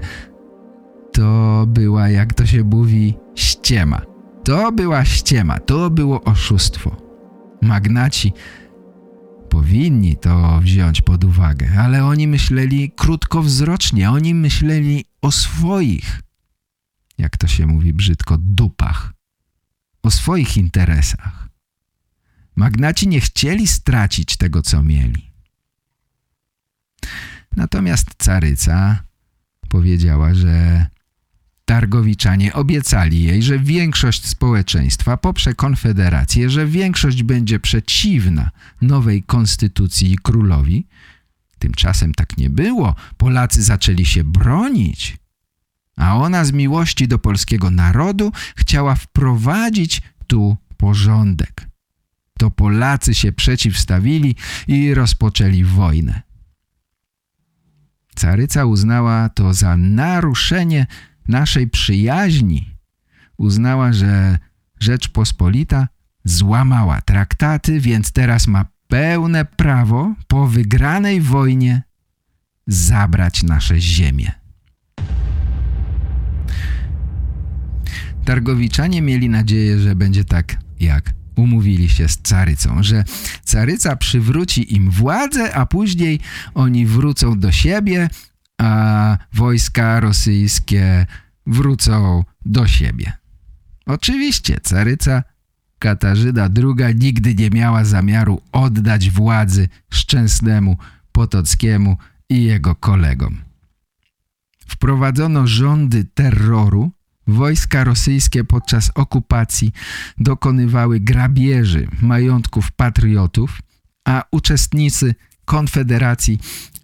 to była, jak to się mówi, ściema. To była ściema, to było oszustwo. Magnaci powinni to wziąć pod uwagę, ale oni myśleli krótkowzrocznie, oni myśleli o swoich, jak to się mówi brzydko, dupach, o swoich interesach. Magnaci nie chcieli stracić tego, co mieli. Natomiast caryca powiedziała, że Targowiczanie obiecali jej, że większość społeczeństwa poprze konfederację, że większość będzie przeciwna nowej konstytucji i królowi. Tymczasem tak nie było. Polacy zaczęli się bronić. A ona z miłości do polskiego narodu chciała wprowadzić tu porządek to Polacy się przeciwstawili i rozpoczęli wojnę. Caryca uznała to za naruszenie naszej przyjaźni. Uznała, że Rzeczpospolita złamała traktaty, więc teraz ma pełne prawo po wygranej wojnie zabrać nasze ziemię. Targowiczanie mieli nadzieję, że będzie tak jak umówili się z carycą, że caryca przywróci im władzę, a później oni wrócą do siebie, a wojska rosyjskie wrócą do siebie. Oczywiście caryca Katarzyna II nigdy nie miała zamiaru oddać władzy Szczęsnemu Potockiemu i jego kolegom. Wprowadzono rządy terroru, wojska rosyjskie podczas okupacji dokonywały grabieży majątków patriotów, a uczestnicy Konfederacji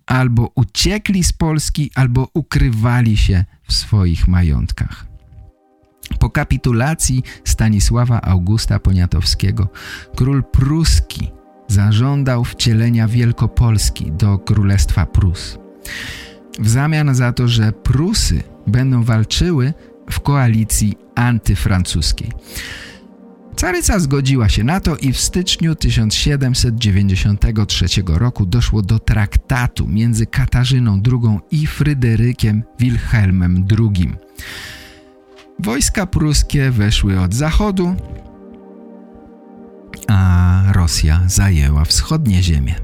albo uciekli z Polski, albo ukrywali się w swoich majątkach. Po kapitulacji Stanisława Augusta Poniatowskiego król pruski zażądał wcielenia Wielkopolski do Królestwa Prus. W zamian za to, że Prusy będą walczyły w koalicji antyfrancuskiej. Caryca zgodziła się na to i w styczniu 1793 roku doszło do traktatu między Katarzyną II i Fryderykiem Wilhelmem II. Wojska pruskie weszły od zachodu, a Rosja zajęła wschodnie ziemie.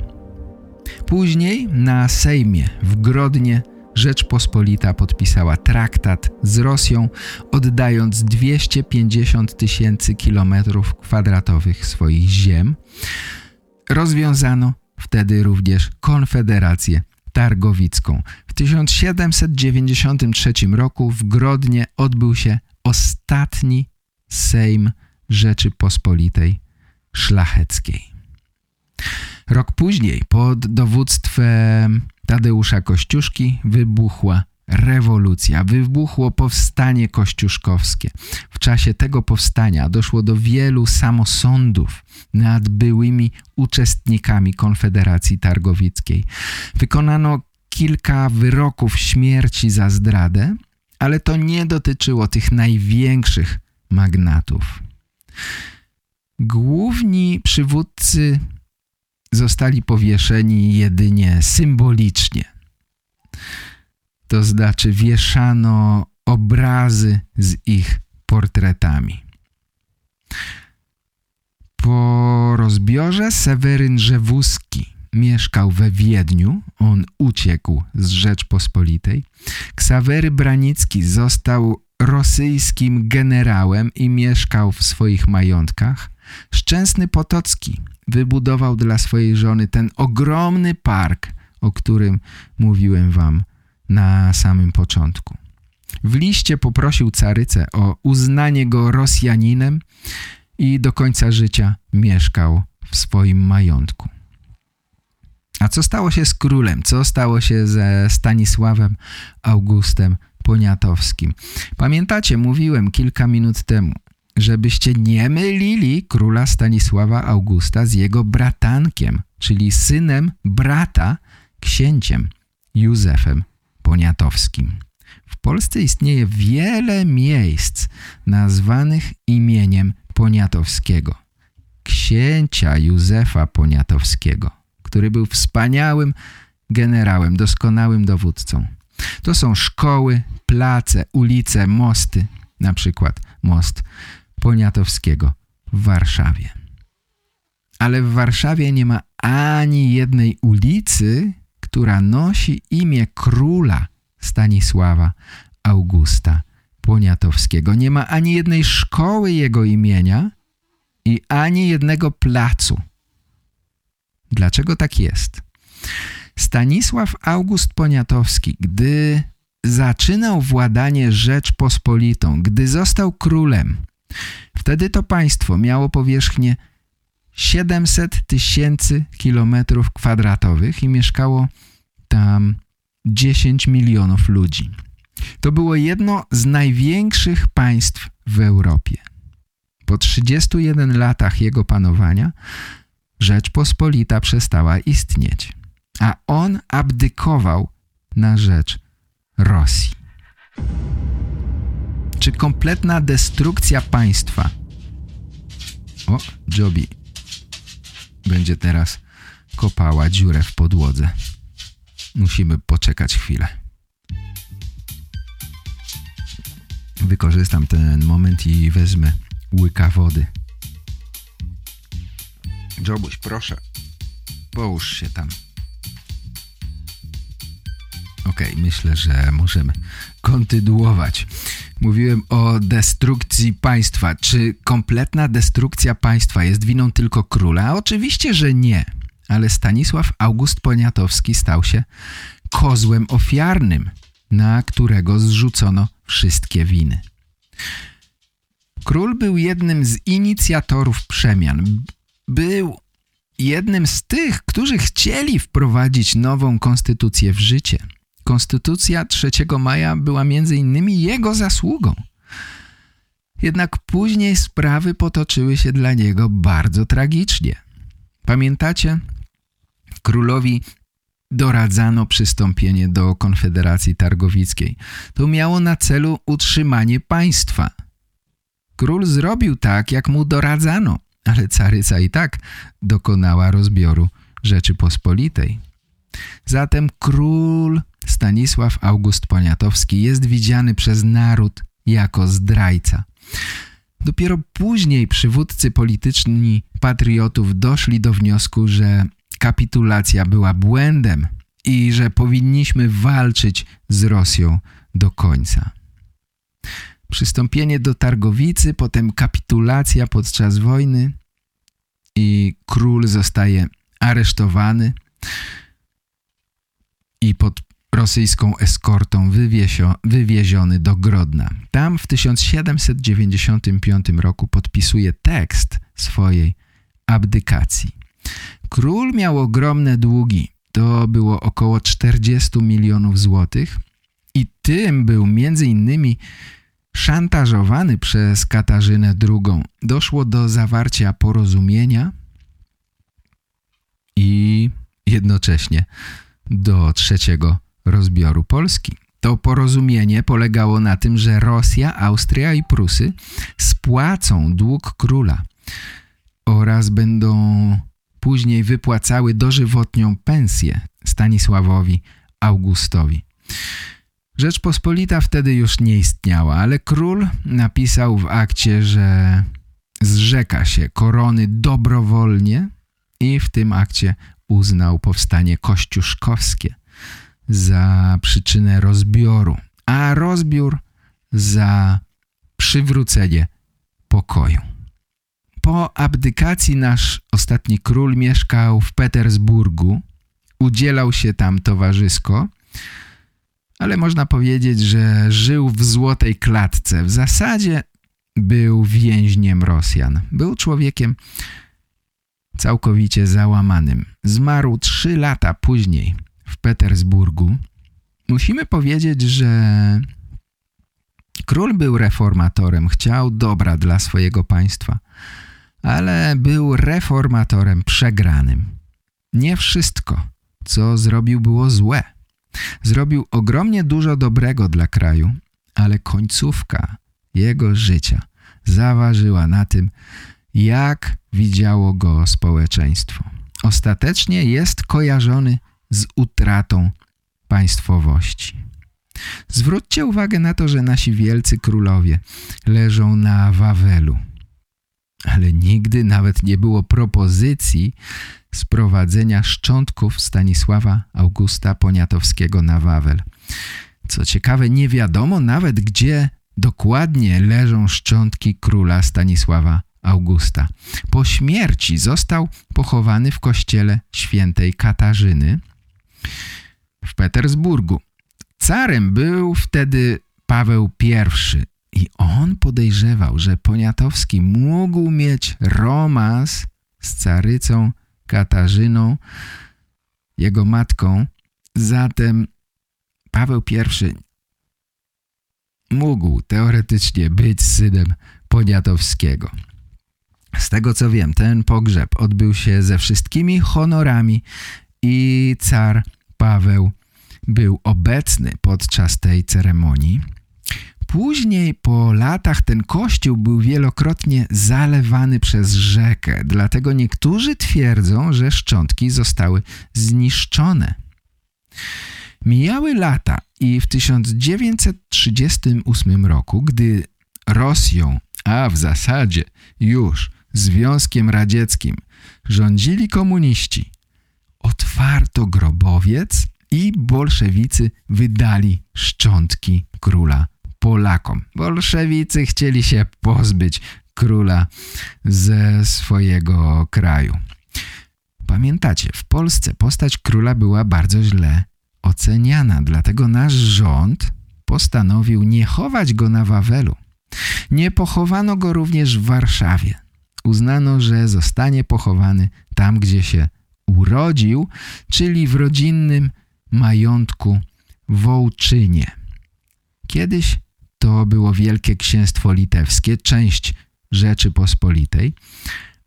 Później na Sejmie w Grodnie Rzeczpospolita podpisała traktat z Rosją, oddając 250 tysięcy kilometrów kwadratowych swoich ziem. Rozwiązano wtedy również Konfederację Targowicką. W 1793 roku w Grodnie odbył się ostatni Sejm Rzeczypospolitej Szlacheckiej. Rok później pod dowództwem Tadeusza Kościuszki wybuchła rewolucja, wybuchło powstanie kościuszkowskie. W czasie tego powstania doszło do wielu samosądów nad byłymi uczestnikami Konfederacji Targowickiej. Wykonano kilka wyroków śmierci za zdradę, ale to nie dotyczyło tych największych magnatów. Główni przywódcy zostali powieszeni jedynie symbolicznie. To znaczy wieszano obrazy z ich portretami. Po rozbiorze Seweryn Rzewuski mieszkał we Wiedniu, on uciekł z Rzeczpospolitej. Ksawery Branicki został rosyjskim generałem i mieszkał w swoich majątkach. Szczęsny Potocki wybudował dla swojej żony ten ogromny park, o którym mówiłem wam na samym początku. W liście poprosił carycę o uznanie go Rosjaninem i do końca życia mieszkał w swoim majątku. A co stało się z królem? Co stało się ze Stanisławem Augustem Poniatowskim? Pamiętacie, mówiłem kilka minut temu, żebyście nie mylili króla Stanisława Augusta z jego bratankiem, czyli synem brata, księciem Józefem Poniatowskim. W Polsce istnieje wiele miejsc nazwanych imieniem Poniatowskiego, księcia Józefa Poniatowskiego, który był wspaniałym generałem, doskonałym dowódcą. To są szkoły, place, ulice, mosty, na przykład most Poniatowskiego w Warszawie. Ale w Warszawie nie ma ani jednej ulicy, która nosi imię króla Stanisława Augusta Poniatowskiego. Nie ma ani jednej szkoły jego imienia i ani jednego placu. Dlaczego tak jest? Stanisław August Poniatowski, gdy zaczynał władanie Rzeczpospolitą, gdy został królem, wtedy to państwo miało powierzchnię 700 tysięcy kilometrów kwadratowych i mieszkało tam 10 milionów ludzi. To było jedno z największych państw w Europie. Po 31 latach jego panowania Rzeczpospolita przestała istnieć, a on abdykował na rzecz Rosji. Czy kompletna destrukcja państwa? O, Joby będzie teraz kopała dziurę w podłodze. Musimy poczekać chwilę. Wykorzystam ten moment i wezmę łyka wody. Jobuś, proszę. Połóż się tam. Ok, myślę, że możemy kontynuować. Mówiłem o destrukcji państwa. Czy kompletna destrukcja państwa jest winą tylko króla? Oczywiście, że nie. Ale Stanisław August Poniatowski stał się kozłem ofiarnym, na którego zrzucono wszystkie winy. Król był jednym z inicjatorów przemian. Był jednym z tych, którzy chcieli wprowadzić nową konstytucję w życie – Konstytucja 3 maja była między innymi jego zasługą. Jednak później sprawy potoczyły się dla niego bardzo tragicznie. Pamiętacie? Królowi doradzano przystąpienie do Konfederacji Targowickiej. To miało na celu utrzymanie państwa. Król zrobił tak, jak mu doradzano, ale caryca i tak dokonała rozbioru Rzeczypospolitej. Zatem król Stanisław August Poniatowski jest widziany przez naród jako zdrajca. Dopiero później przywódcy polityczni patriotów doszli do wniosku, że kapitulacja była błędem i że powinniśmy walczyć z Rosją do końca. Przystąpienie do Targowicy, potem kapitulacja podczas wojny i król zostaje aresztowany i pod rosyjską eskortą wywieziony do Grodna. Tam w 1795 roku podpisuje tekst swojej abdykacji. Król miał ogromne długi, to było około 40 milionów złotych i tym był między innymi szantażowany przez Katarzynę II. Doszło do zawarcia porozumienia i jednocześnie do trzeciego rozbioru Polski. To porozumienie polegało na tym, że Rosja, Austria i Prusy spłacą dług króla oraz będą później wypłacały dożywotnią pensję Stanisławowi Augustowi. Rzeczpospolita wtedy już nie istniała, ale król napisał w akcie, że zrzeka się korony dobrowolnie i w tym akcie uznał powstanie kościuszkowskie za przyczynę rozbioru, a rozbiór za przywrócenie pokoju. Po abdykacji nasz ostatni król mieszkał w Petersburgu, udzielał się tam towarzysko, ale można powiedzieć, że żył w złotej klatce. W zasadzie był więźniem Rosjan. Był człowiekiem całkowicie załamanym. Zmarł trzy lata później w Petersburgu. Musimy powiedzieć, że król był reformatorem, chciał dobra dla swojego państwa, ale był reformatorem przegranym. Nie wszystko, co zrobił było złe. Zrobił ogromnie dużo dobrego dla kraju, ale końcówka jego życia zaważyła na tym, jak widziało go społeczeństwo. Ostatecznie jest kojarzony z utratą państwowości. Zwróćcie uwagę na to, że nasi wielcy królowie leżą na Wawelu, ale nigdy nawet nie było propozycji sprowadzenia szczątków Stanisława Augusta Poniatowskiego na Wawel. Co ciekawe, nie wiadomo nawet, gdzie dokładnie leżą szczątki króla Stanisława Augusta. Po śmierci został pochowany w kościele świętej Katarzyny w Petersburgu. Carem był wtedy Paweł I i on podejrzewał, że Poniatowski mógł mieć romans z carycą Katarzyną, jego matką. Zatem Paweł I mógł teoretycznie być synem Poniatowskiego. Z tego co wiem, ten pogrzeb odbył się ze wszystkimi honorami i car Paweł był obecny podczas tej ceremonii. Później po latach ten kościół był wielokrotnie zalewany przez rzekę, dlatego niektórzy twierdzą, że szczątki zostały zniszczone. Mijały lata i w 1938 roku, gdy Rosją, a w zasadzie już Związkiem Radzieckim rządzili komuniści, otwarto grobowiec i bolszewicy wydali szczątki króla Polakom. Bolszewicy chcieli się pozbyć króla ze swojego kraju. Pamiętacie, w Polsce postać króla była bardzo źle oceniana, dlatego nasz rząd postanowił nie chować go na Wawelu. Nie pochowano go również w Warszawie. Uznano, że zostanie pochowany tam, gdzie się urodził, czyli w rodzinnym majątku Wołczynie. Kiedyś to było Wielkie Księstwo Litewskie, część Rzeczypospolitej,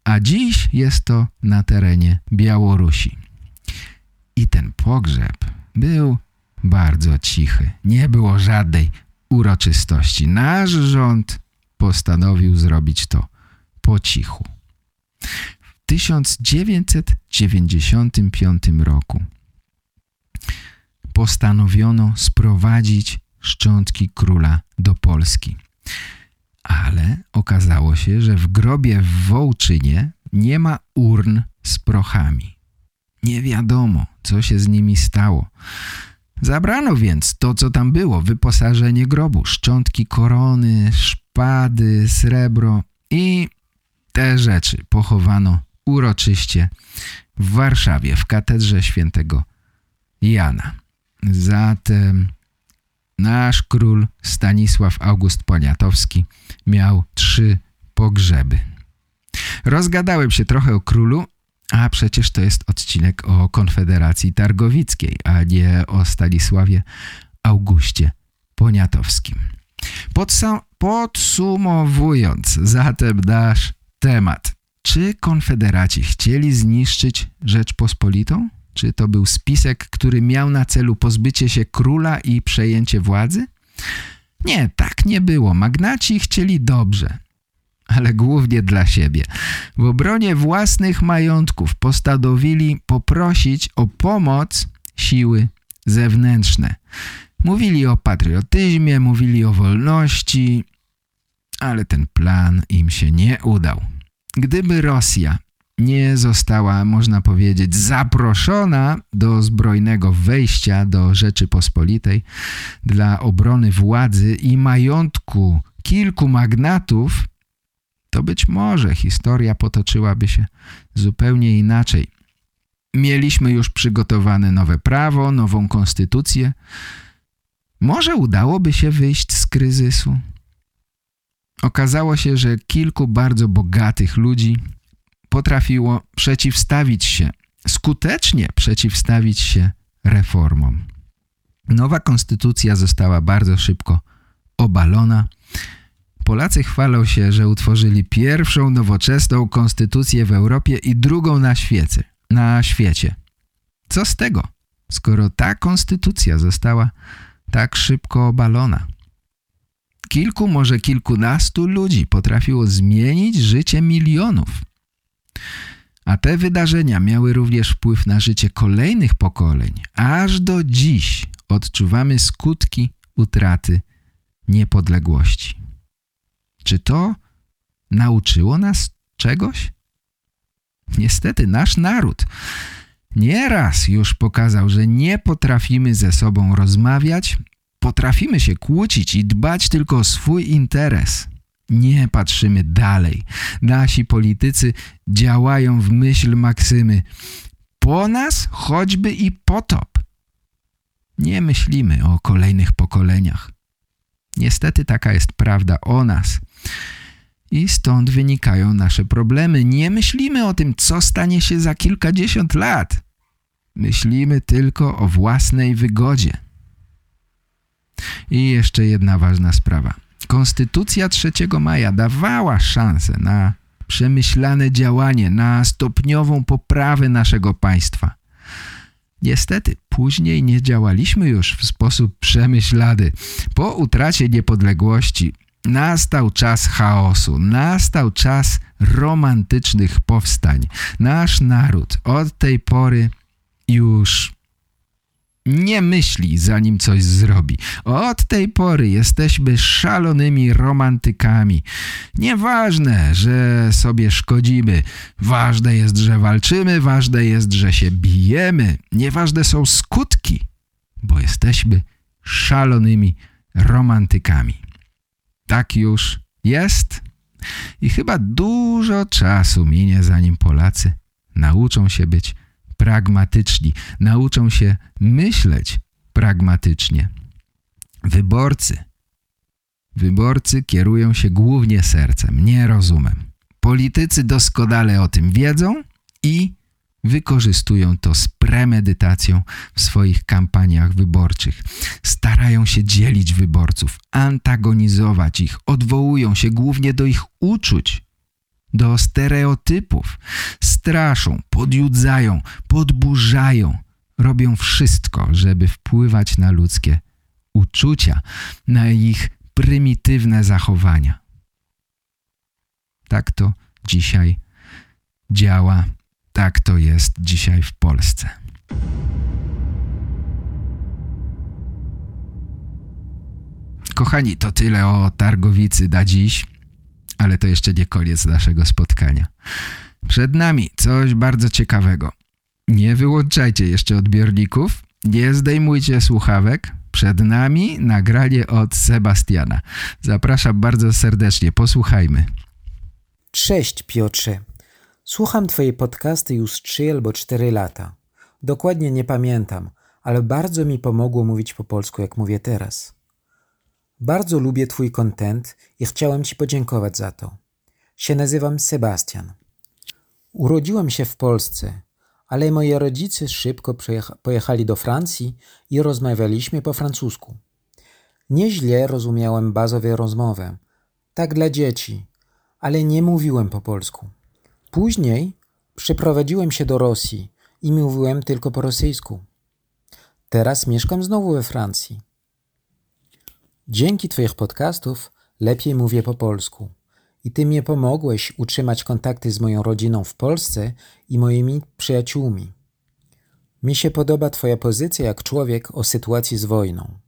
a dziś jest to na terenie Białorusi. I ten pogrzeb był bardzo cichy. Nie było żadnej uroczystości. Nasz rząd postanowił zrobić to po cichu. W 1995 roku postanowiono sprowadzić szczątki króla do Polski. Ale okazało się, że w grobie w Wołczynie nie ma urn z prochami. Nie wiadomo, co się z nimi stało. Zabrano więc to, co tam było, wyposażenie grobu, szczątki korony, szpady, srebro i te rzeczy pochowano uroczyście w Warszawie, w katedrze świętego Jana. Zatem nasz król Stanisław August Poniatowski miał trzy pogrzeby. Rozgadałem się trochę o królu, a przecież to jest odcinek o Konfederacji Targowickiej, a nie o Stanisławie Augustie Poniatowskim. podsumowując zatem nasz temat. Czy konfederaci chcieli zniszczyć Rzeczpospolitą? Czy to był spisek, który miał na celu pozbycie się króla i przejęcie władzy? Nie, tak nie było. Magnaci chcieli dobrze, ale głównie dla siebie. W obronie własnych majątków postanowili poprosić o pomoc siły zewnętrzne. Mówili o patriotyzmie, mówili o wolności, ale ten plan im się nie udał. Gdyby Rosja nie została, można powiedzieć, zaproszona do zbrojnego wejścia do Rzeczypospolitej dla obrony władzy i majątku kilku magnatów, to być może historia potoczyłaby się zupełnie inaczej. Mieliśmy już przygotowane nowe prawo, nową konstytucję. Może udałoby się wyjść z kryzysu. Okazało się, że kilku bardzo bogatych ludzi potrafiło przeciwstawić się, skutecznie przeciwstawić się reformom. Nowa konstytucja została bardzo szybko obalona. Polacy chwalą się, że utworzyli pierwszą nowoczesną konstytucję w Europie i drugą na świecie. Na świecie. Co z tego, skoro ta konstytucja została tak szybko obalona? Kilku, może kilkunastu ludzi potrafiło zmienić życie milionów. A te wydarzenia miały również wpływ na życie kolejnych pokoleń. Aż do dziś odczuwamy skutki utraty niepodległości. Czy to nauczyło nas czegoś? Niestety nasz naród nieraz już pokazał, że nie potrafimy ze sobą rozmawiać, potrafimy się kłócić i dbać tylko o swój interes. Nie patrzymy dalej. Nasi politycy działają w myśl maksymy po nas choćby i potop. Nie myślimy o kolejnych pokoleniach. Niestety taka jest prawda o nas. I stąd wynikają nasze problemy. Nie myślimy o tym, co stanie się za kilkadziesiąt lat. Myślimy tylko o własnej wygodzie. I jeszcze jedna ważna sprawa. Konstytucja 3 maja dawała szansę na przemyślane działanie, na stopniową poprawę naszego państwa. Niestety, później nie działaliśmy już w sposób przemyślany. Po utracie niepodległości nastał czas chaosu, nastał czas romantycznych powstań. Nasz naród od tej pory już nie myśli, zanim coś zrobi. Od tej pory jesteśmy szalonymi romantykami. Nieważne, że sobie szkodzimy. Ważne jest, że walczymy, ważne jest, że się bijemy. Nieważne są skutki, bo jesteśmy szalonymi romantykami. Tak już jest i chyba dużo czasu minie, zanim Polacy nauczą się być pragmatyczni, nauczą się myśleć pragmatycznie. Wyborcy. Wyborcy kierują się głównie sercem, nie rozumem. Politycy doskonale o tym wiedzą i wykorzystują to z premedytacją w swoich kampaniach wyborczych. Starają się dzielić wyborców, antagonizować ich, odwołują się głównie do ich uczuć, do stereotypów. Straszą, podjudzają, podburzają. Robią wszystko, żeby wpływać na ludzkie uczucia, na ich prymitywne zachowania. Tak to dzisiaj działa, tak to jest dzisiaj w Polsce. Kochani, to tyle o Targowicy da dziś ale to jeszcze nie koniec naszego spotkania. Przed nami coś bardzo ciekawego. Nie wyłączajcie jeszcze odbiorników, nie zdejmujcie słuchawek. Przed nami nagranie od Sebastiana. Zapraszam bardzo serdecznie, posłuchajmy. Cześć Piotrze. Słucham Twojej podcasty już 3 albo 4 lata. Dokładnie nie pamiętam, ale bardzo mi pomogło mówić po polsku, jak mówię teraz. Bardzo lubię Twój content i chciałem Ci podziękować za to. Się nazywam Sebastian. Urodziłem się w Polsce, ale moi rodzice szybko pojechali do Francji i rozmawialiśmy po francusku. Nieźle rozumiałem bazowe rozmowy, tak dla dzieci, ale nie mówiłem po polsku. Później przeprowadziłem się do Rosji i mówiłem tylko po rosyjsku. Teraz mieszkam znowu we Francji. Dzięki Twoich podcastów lepiej mówię po polsku. I Ty mnie pomogłeś utrzymać kontakty z moją rodziną w Polsce i moimi przyjaciółmi. Mi się podoba Twoja pozycja jak człowiek o sytuacji z wojną.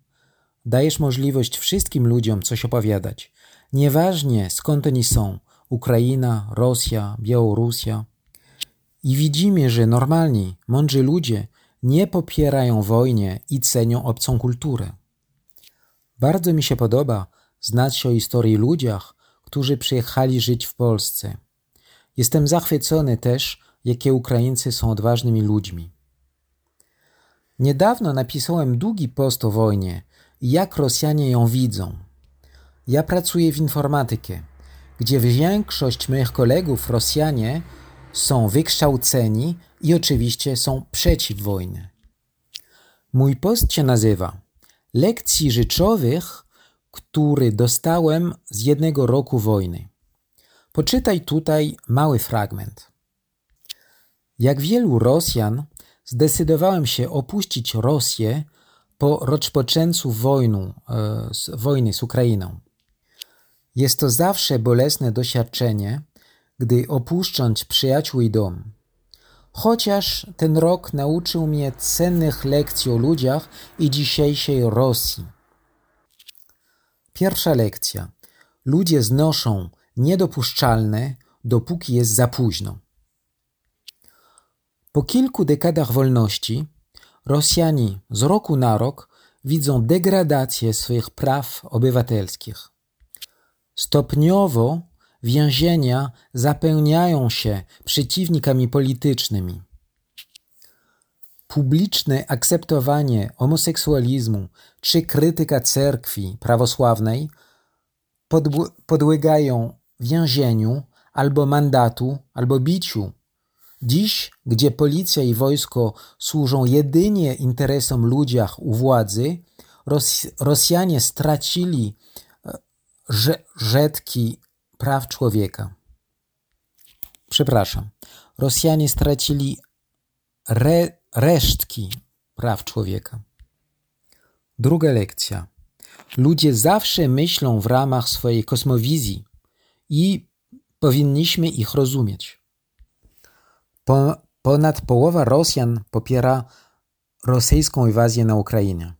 Dajesz możliwość wszystkim ludziom coś opowiadać. Nieważnie skąd oni są Ukraina, Rosja, Białorusja. I widzimy, że normalni, mądrzy ludzie nie popierają wojnie i cenią obcą kulturę. Bardzo mi się podoba znać o historii ludziach, którzy przyjechali żyć w Polsce. Jestem zachwycony też, jakie Ukraińcy są odważnymi ludźmi. Niedawno napisałem długi post o wojnie i jak Rosjanie ją widzą. Ja pracuję w informatyce, gdzie większość moich kolegów Rosjanie są wykształceni i oczywiście są przeciw wojnie. Mój post się nazywa lekcji rzeczowych, który dostałem z jednego roku wojny. Poczytaj tutaj mały fragment. Jak wielu Rosjan, zdecydowałem się opuścić Rosję po rozpoczęciu wojnu, e, wojny z Ukrainą. Jest to zawsze bolesne doświadczenie, gdy opuszczać przyjaciół i dom. Chociaż ten rok nauczył mnie cennych lekcji o ludziach i dzisiejszej Rosji. Pierwsza lekcja. Ludzie znoszą niedopuszczalne, dopóki jest za późno. Po kilku dekadach wolności Rosjanie z roku na rok widzą degradację swoich praw obywatelskich. Stopniowo więzienia zapełniają się przeciwnikami politycznymi. Publiczne akceptowanie homoseksualizmu czy krytyka cerkwi prawosławnej podlegają więzieniu albo mandatu, albo biciu. Dziś, gdzie policja i wojsko służą jedynie interesom ludziach u władzy, Rosjanie stracili e, rzetki praw człowieka. Przepraszam. Rosjanie stracili re, resztki praw człowieka. Druga lekcja. Ludzie zawsze myślą w ramach swojej kosmowizji i powinniśmy ich rozumieć. Po, ponad połowa Rosjan popiera rosyjską inwazję na Ukrainę.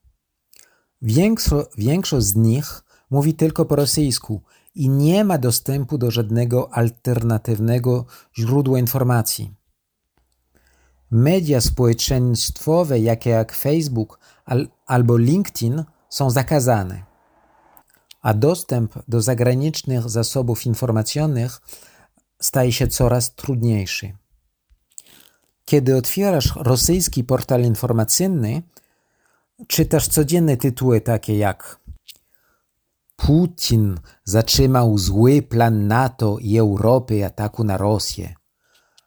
Większo, większość z nich mówi tylko po rosyjsku i nie ma dostępu do żadnego alternatywnego źródła informacji. Media społeczeństwowe, jakie jak Facebook al, albo LinkedIn, są zakazane, a dostęp do zagranicznych zasobów informacyjnych staje się coraz trudniejszy. Kiedy otwierasz rosyjski portal informacyjny, czytasz codzienne tytuły takie jak Putin zatrzymał zły plan NATO i Europy ataku na Rosję,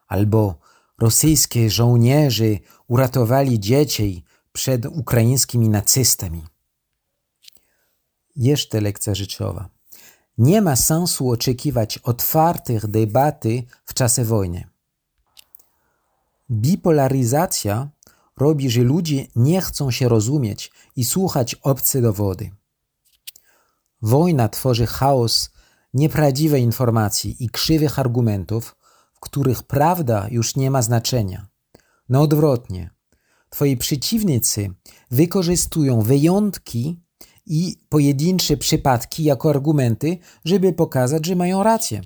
albo rosyjskie żołnierze uratowali dzieci przed ukraińskimi nacystami. Jeszcze lekcja życiowa. Nie ma sensu oczekiwać otwartych debaty w czasie wojny. Bipolaryzacja robi, że ludzie nie chcą się rozumieć i słuchać obce dowody. Wojna tworzy chaos nieprawdziwej informacji i krzywych argumentów, w których prawda już nie ma znaczenia. No odwrotnie. Twoi przeciwnicy wykorzystują wyjątki i pojedyncze przypadki jako argumenty, żeby pokazać, że mają rację.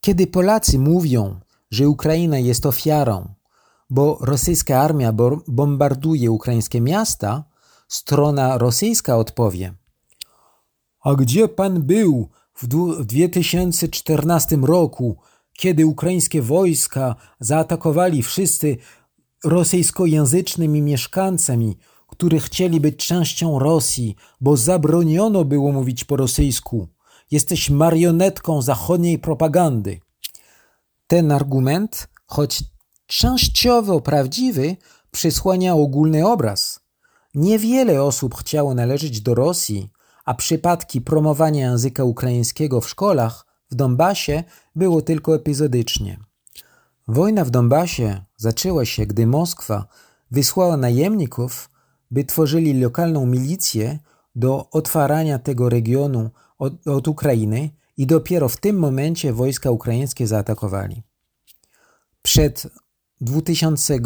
Kiedy Polacy mówią, że Ukraina jest ofiarą, bo rosyjska armia bombarduje ukraińskie miasta, strona rosyjska odpowie: A gdzie pan był w 2014 roku, kiedy ukraińskie wojska zaatakowali wszyscy rosyjskojęzycznymi mieszkańcami, którzy chcieli być częścią Rosji, bo zabroniono było mówić po rosyjsku. Jesteś marionetką zachodniej propagandy. Ten argument, choć częściowo prawdziwy, przysłania ogólny obraz. Niewiele osób chciało należeć do Rosji, a przypadki promowania języka ukraińskiego w szkołach w Donbasie było tylko epizodycznie. Wojna w Donbasie zaczęła się, gdy Moskwa wysłała najemników, by tworzyli lokalną milicję do otwarania tego regionu od, od Ukrainy i dopiero w tym momencie wojska ukraińskie zaatakowali. Przed 2000,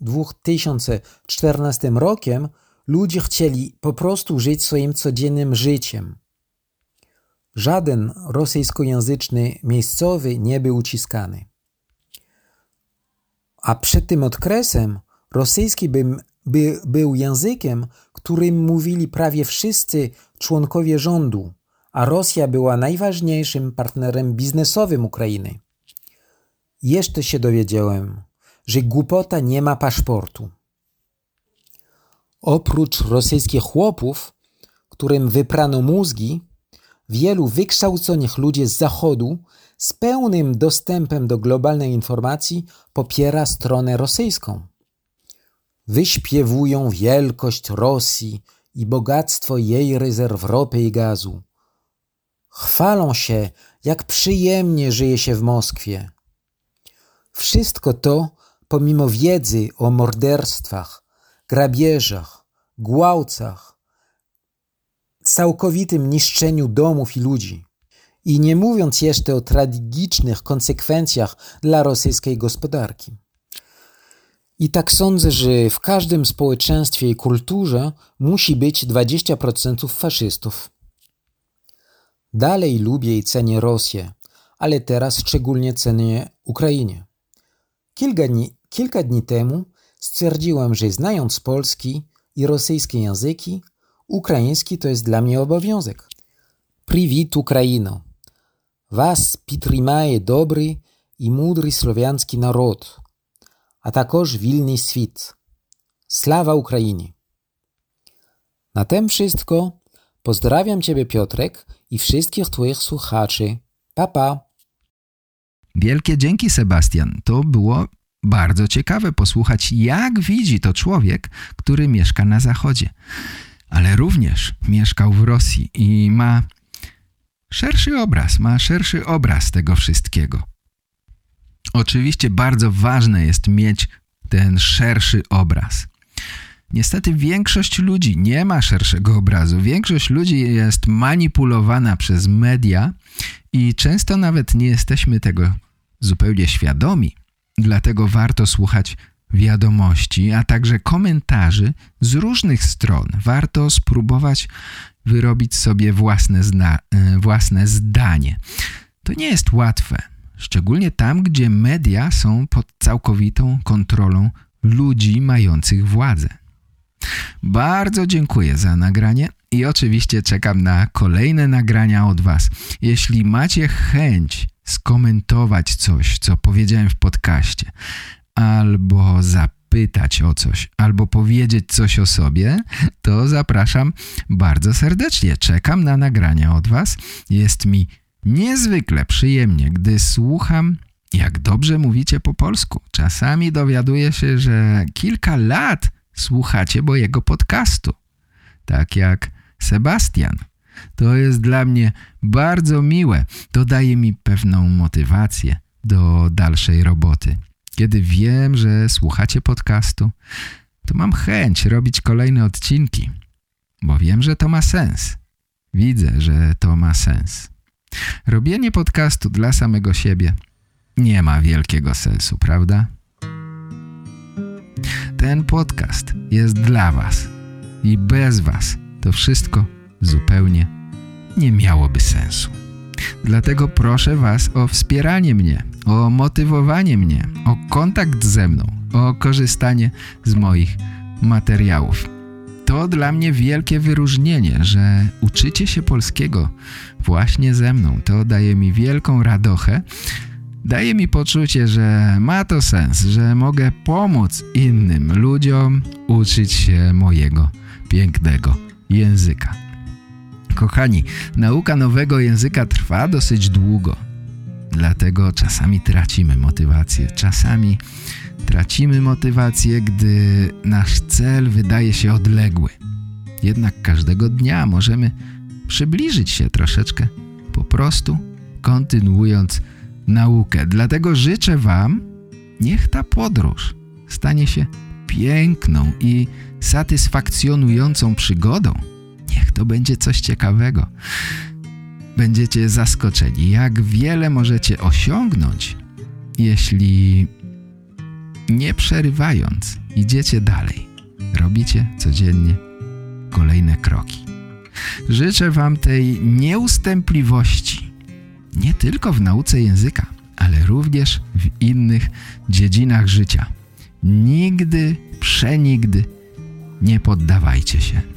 2014 rokiem ludzie chcieli po prostu żyć swoim codziennym życiem. Żaden rosyjskojęzyczny miejscowy nie był uciskany. A przed tym okresem rosyjski by, by, był językiem, którym mówili prawie wszyscy członkowie rządu, a Rosja była najważniejszym partnerem biznesowym Ukrainy. Jeszcze się dowiedziałem, że głupota nie ma paszportu. Oprócz rosyjskich chłopów, którym wyprano mózgi, wielu wykształconych ludzi z Zachodu z pełnym dostępem do globalnej informacji popiera stronę rosyjską. Wyśpiewują wielkość Rosji i bogactwo jej rezerw ropy i gazu. Chwalą się, jak przyjemnie żyje się w Moskwie. Wszystko to pomimo wiedzy o morderstwach, grabieżach, gwałcach, całkowitym niszczeniu domów i ludzi. I nie mówiąc jeszcze o tragicznych konsekwencjach dla rosyjskiej gospodarki. I tak sądzę, że w każdym społeczeństwie i kulturze musi być 20% faszystów. Dalej lubię i cenię Rosję, ale teraz szczególnie cenię Ukrainie. Kilka dni, kilka dni temu stwierdziłem, że znając polski i rosyjskie języki, ukraiński to jest dla mnie obowiązek. Привіт, Ukraino! Was підтримає dobry i mądry słowiański naród, a також вільний світ. Slawa Ukrainie! Na tym wszystko pozdrawiam Ciebie Piotrek i wszystkich Twoich słuchaczy. Papa! Pa. Wielkie dzięki, Sebastian. To było bardzo ciekawe posłuchać, jak widzi to człowiek, który mieszka na Zachodzie, ale również mieszkał w Rosji i ma szerszy obraz, ma szerszy obraz tego wszystkiego. Oczywiście bardzo ważne jest mieć ten szerszy obraz. Niestety większość ludzi nie ma szerszego obrazu. Większość ludzi jest manipulowana przez media i często nawet nie jesteśmy tego zupełnie świadomi. Dlatego warto słuchać wiadomości, a także komentarzy z różnych stron. Warto spróbować wyrobić sobie własne, e, własne zdanie. To nie jest łatwe, szczególnie tam, gdzie media są pod całkowitą kontrolą ludzi mających władzę. Bardzo dziękuję za nagranie i oczywiście czekam na kolejne nagrania od Was. Jeśli macie chęć skomentować coś, co powiedziałem w podcaście, albo zapytać o coś, albo powiedzieć coś o sobie, to zapraszam bardzo serdecznie. Czekam na nagrania od Was. Jest mi niezwykle przyjemnie, gdy słucham jak dobrze mówicie po polsku. Czasami dowiaduję się, że kilka lat słuchacie mojego podcastu. Tak jak Sebastian. To jest dla mnie bardzo miłe. To daje mi pewną motywację do dalszej roboty. Kiedy wiem, że słuchacie podcastu, to mam chęć robić kolejne odcinki, bo wiem, że to ma sens. Widzę, że to ma sens. Robienie podcastu dla samego siebie nie ma wielkiego sensu, prawda? Ten podcast jest dla Was i bez Was to wszystko zupełnie nie miałoby sensu. Dlatego proszę Was o wspieranie mnie, o motywowanie mnie, o kontakt ze mną, o korzystanie z moich materiałów. To dla mnie wielkie wyróżnienie, że uczycie się polskiego właśnie ze mną. To daje mi wielką radochę, daje mi poczucie, że ma to sens, że mogę pomóc innym ludziom uczyć się mojego pięknego języka. Kochani, nauka nowego języka trwa dosyć długo. Dlatego czasami tracimy motywację. Czasami tracimy motywację, gdy nasz cel wydaje się odległy. Jednak każdego dnia możemy przybliżyć się troszeczkę, po prostu kontynuując naukę. Dlatego życzę Wam, niech ta podróż stanie się piękną i satysfakcjonującą przygodą. Niech to będzie coś ciekawego. Będziecie zaskoczeni, jak wiele możecie osiągnąć, jeśli nie przerywając idziecie dalej. Robicie codziennie kolejne kroki. Życzę Wam tej nieustępliwości, nie tylko w nauce języka, ale również w innych dziedzinach życia. Nigdy, przenigdy nie poddawajcie się.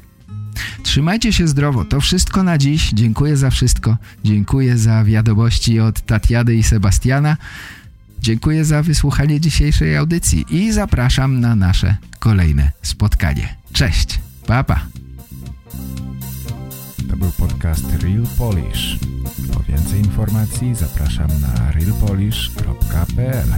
Trzymajcie się zdrowo. To wszystko na dziś. Dziękuję za wszystko. Dziękuję za wiadomości od Tatiady i Sebastiana. Dziękuję za wysłuchanie dzisiejszej audycji i zapraszam na nasze kolejne spotkanie. Cześć, papa. To był podcast Real Polish. Po więcej informacji zapraszam na realpolish.pl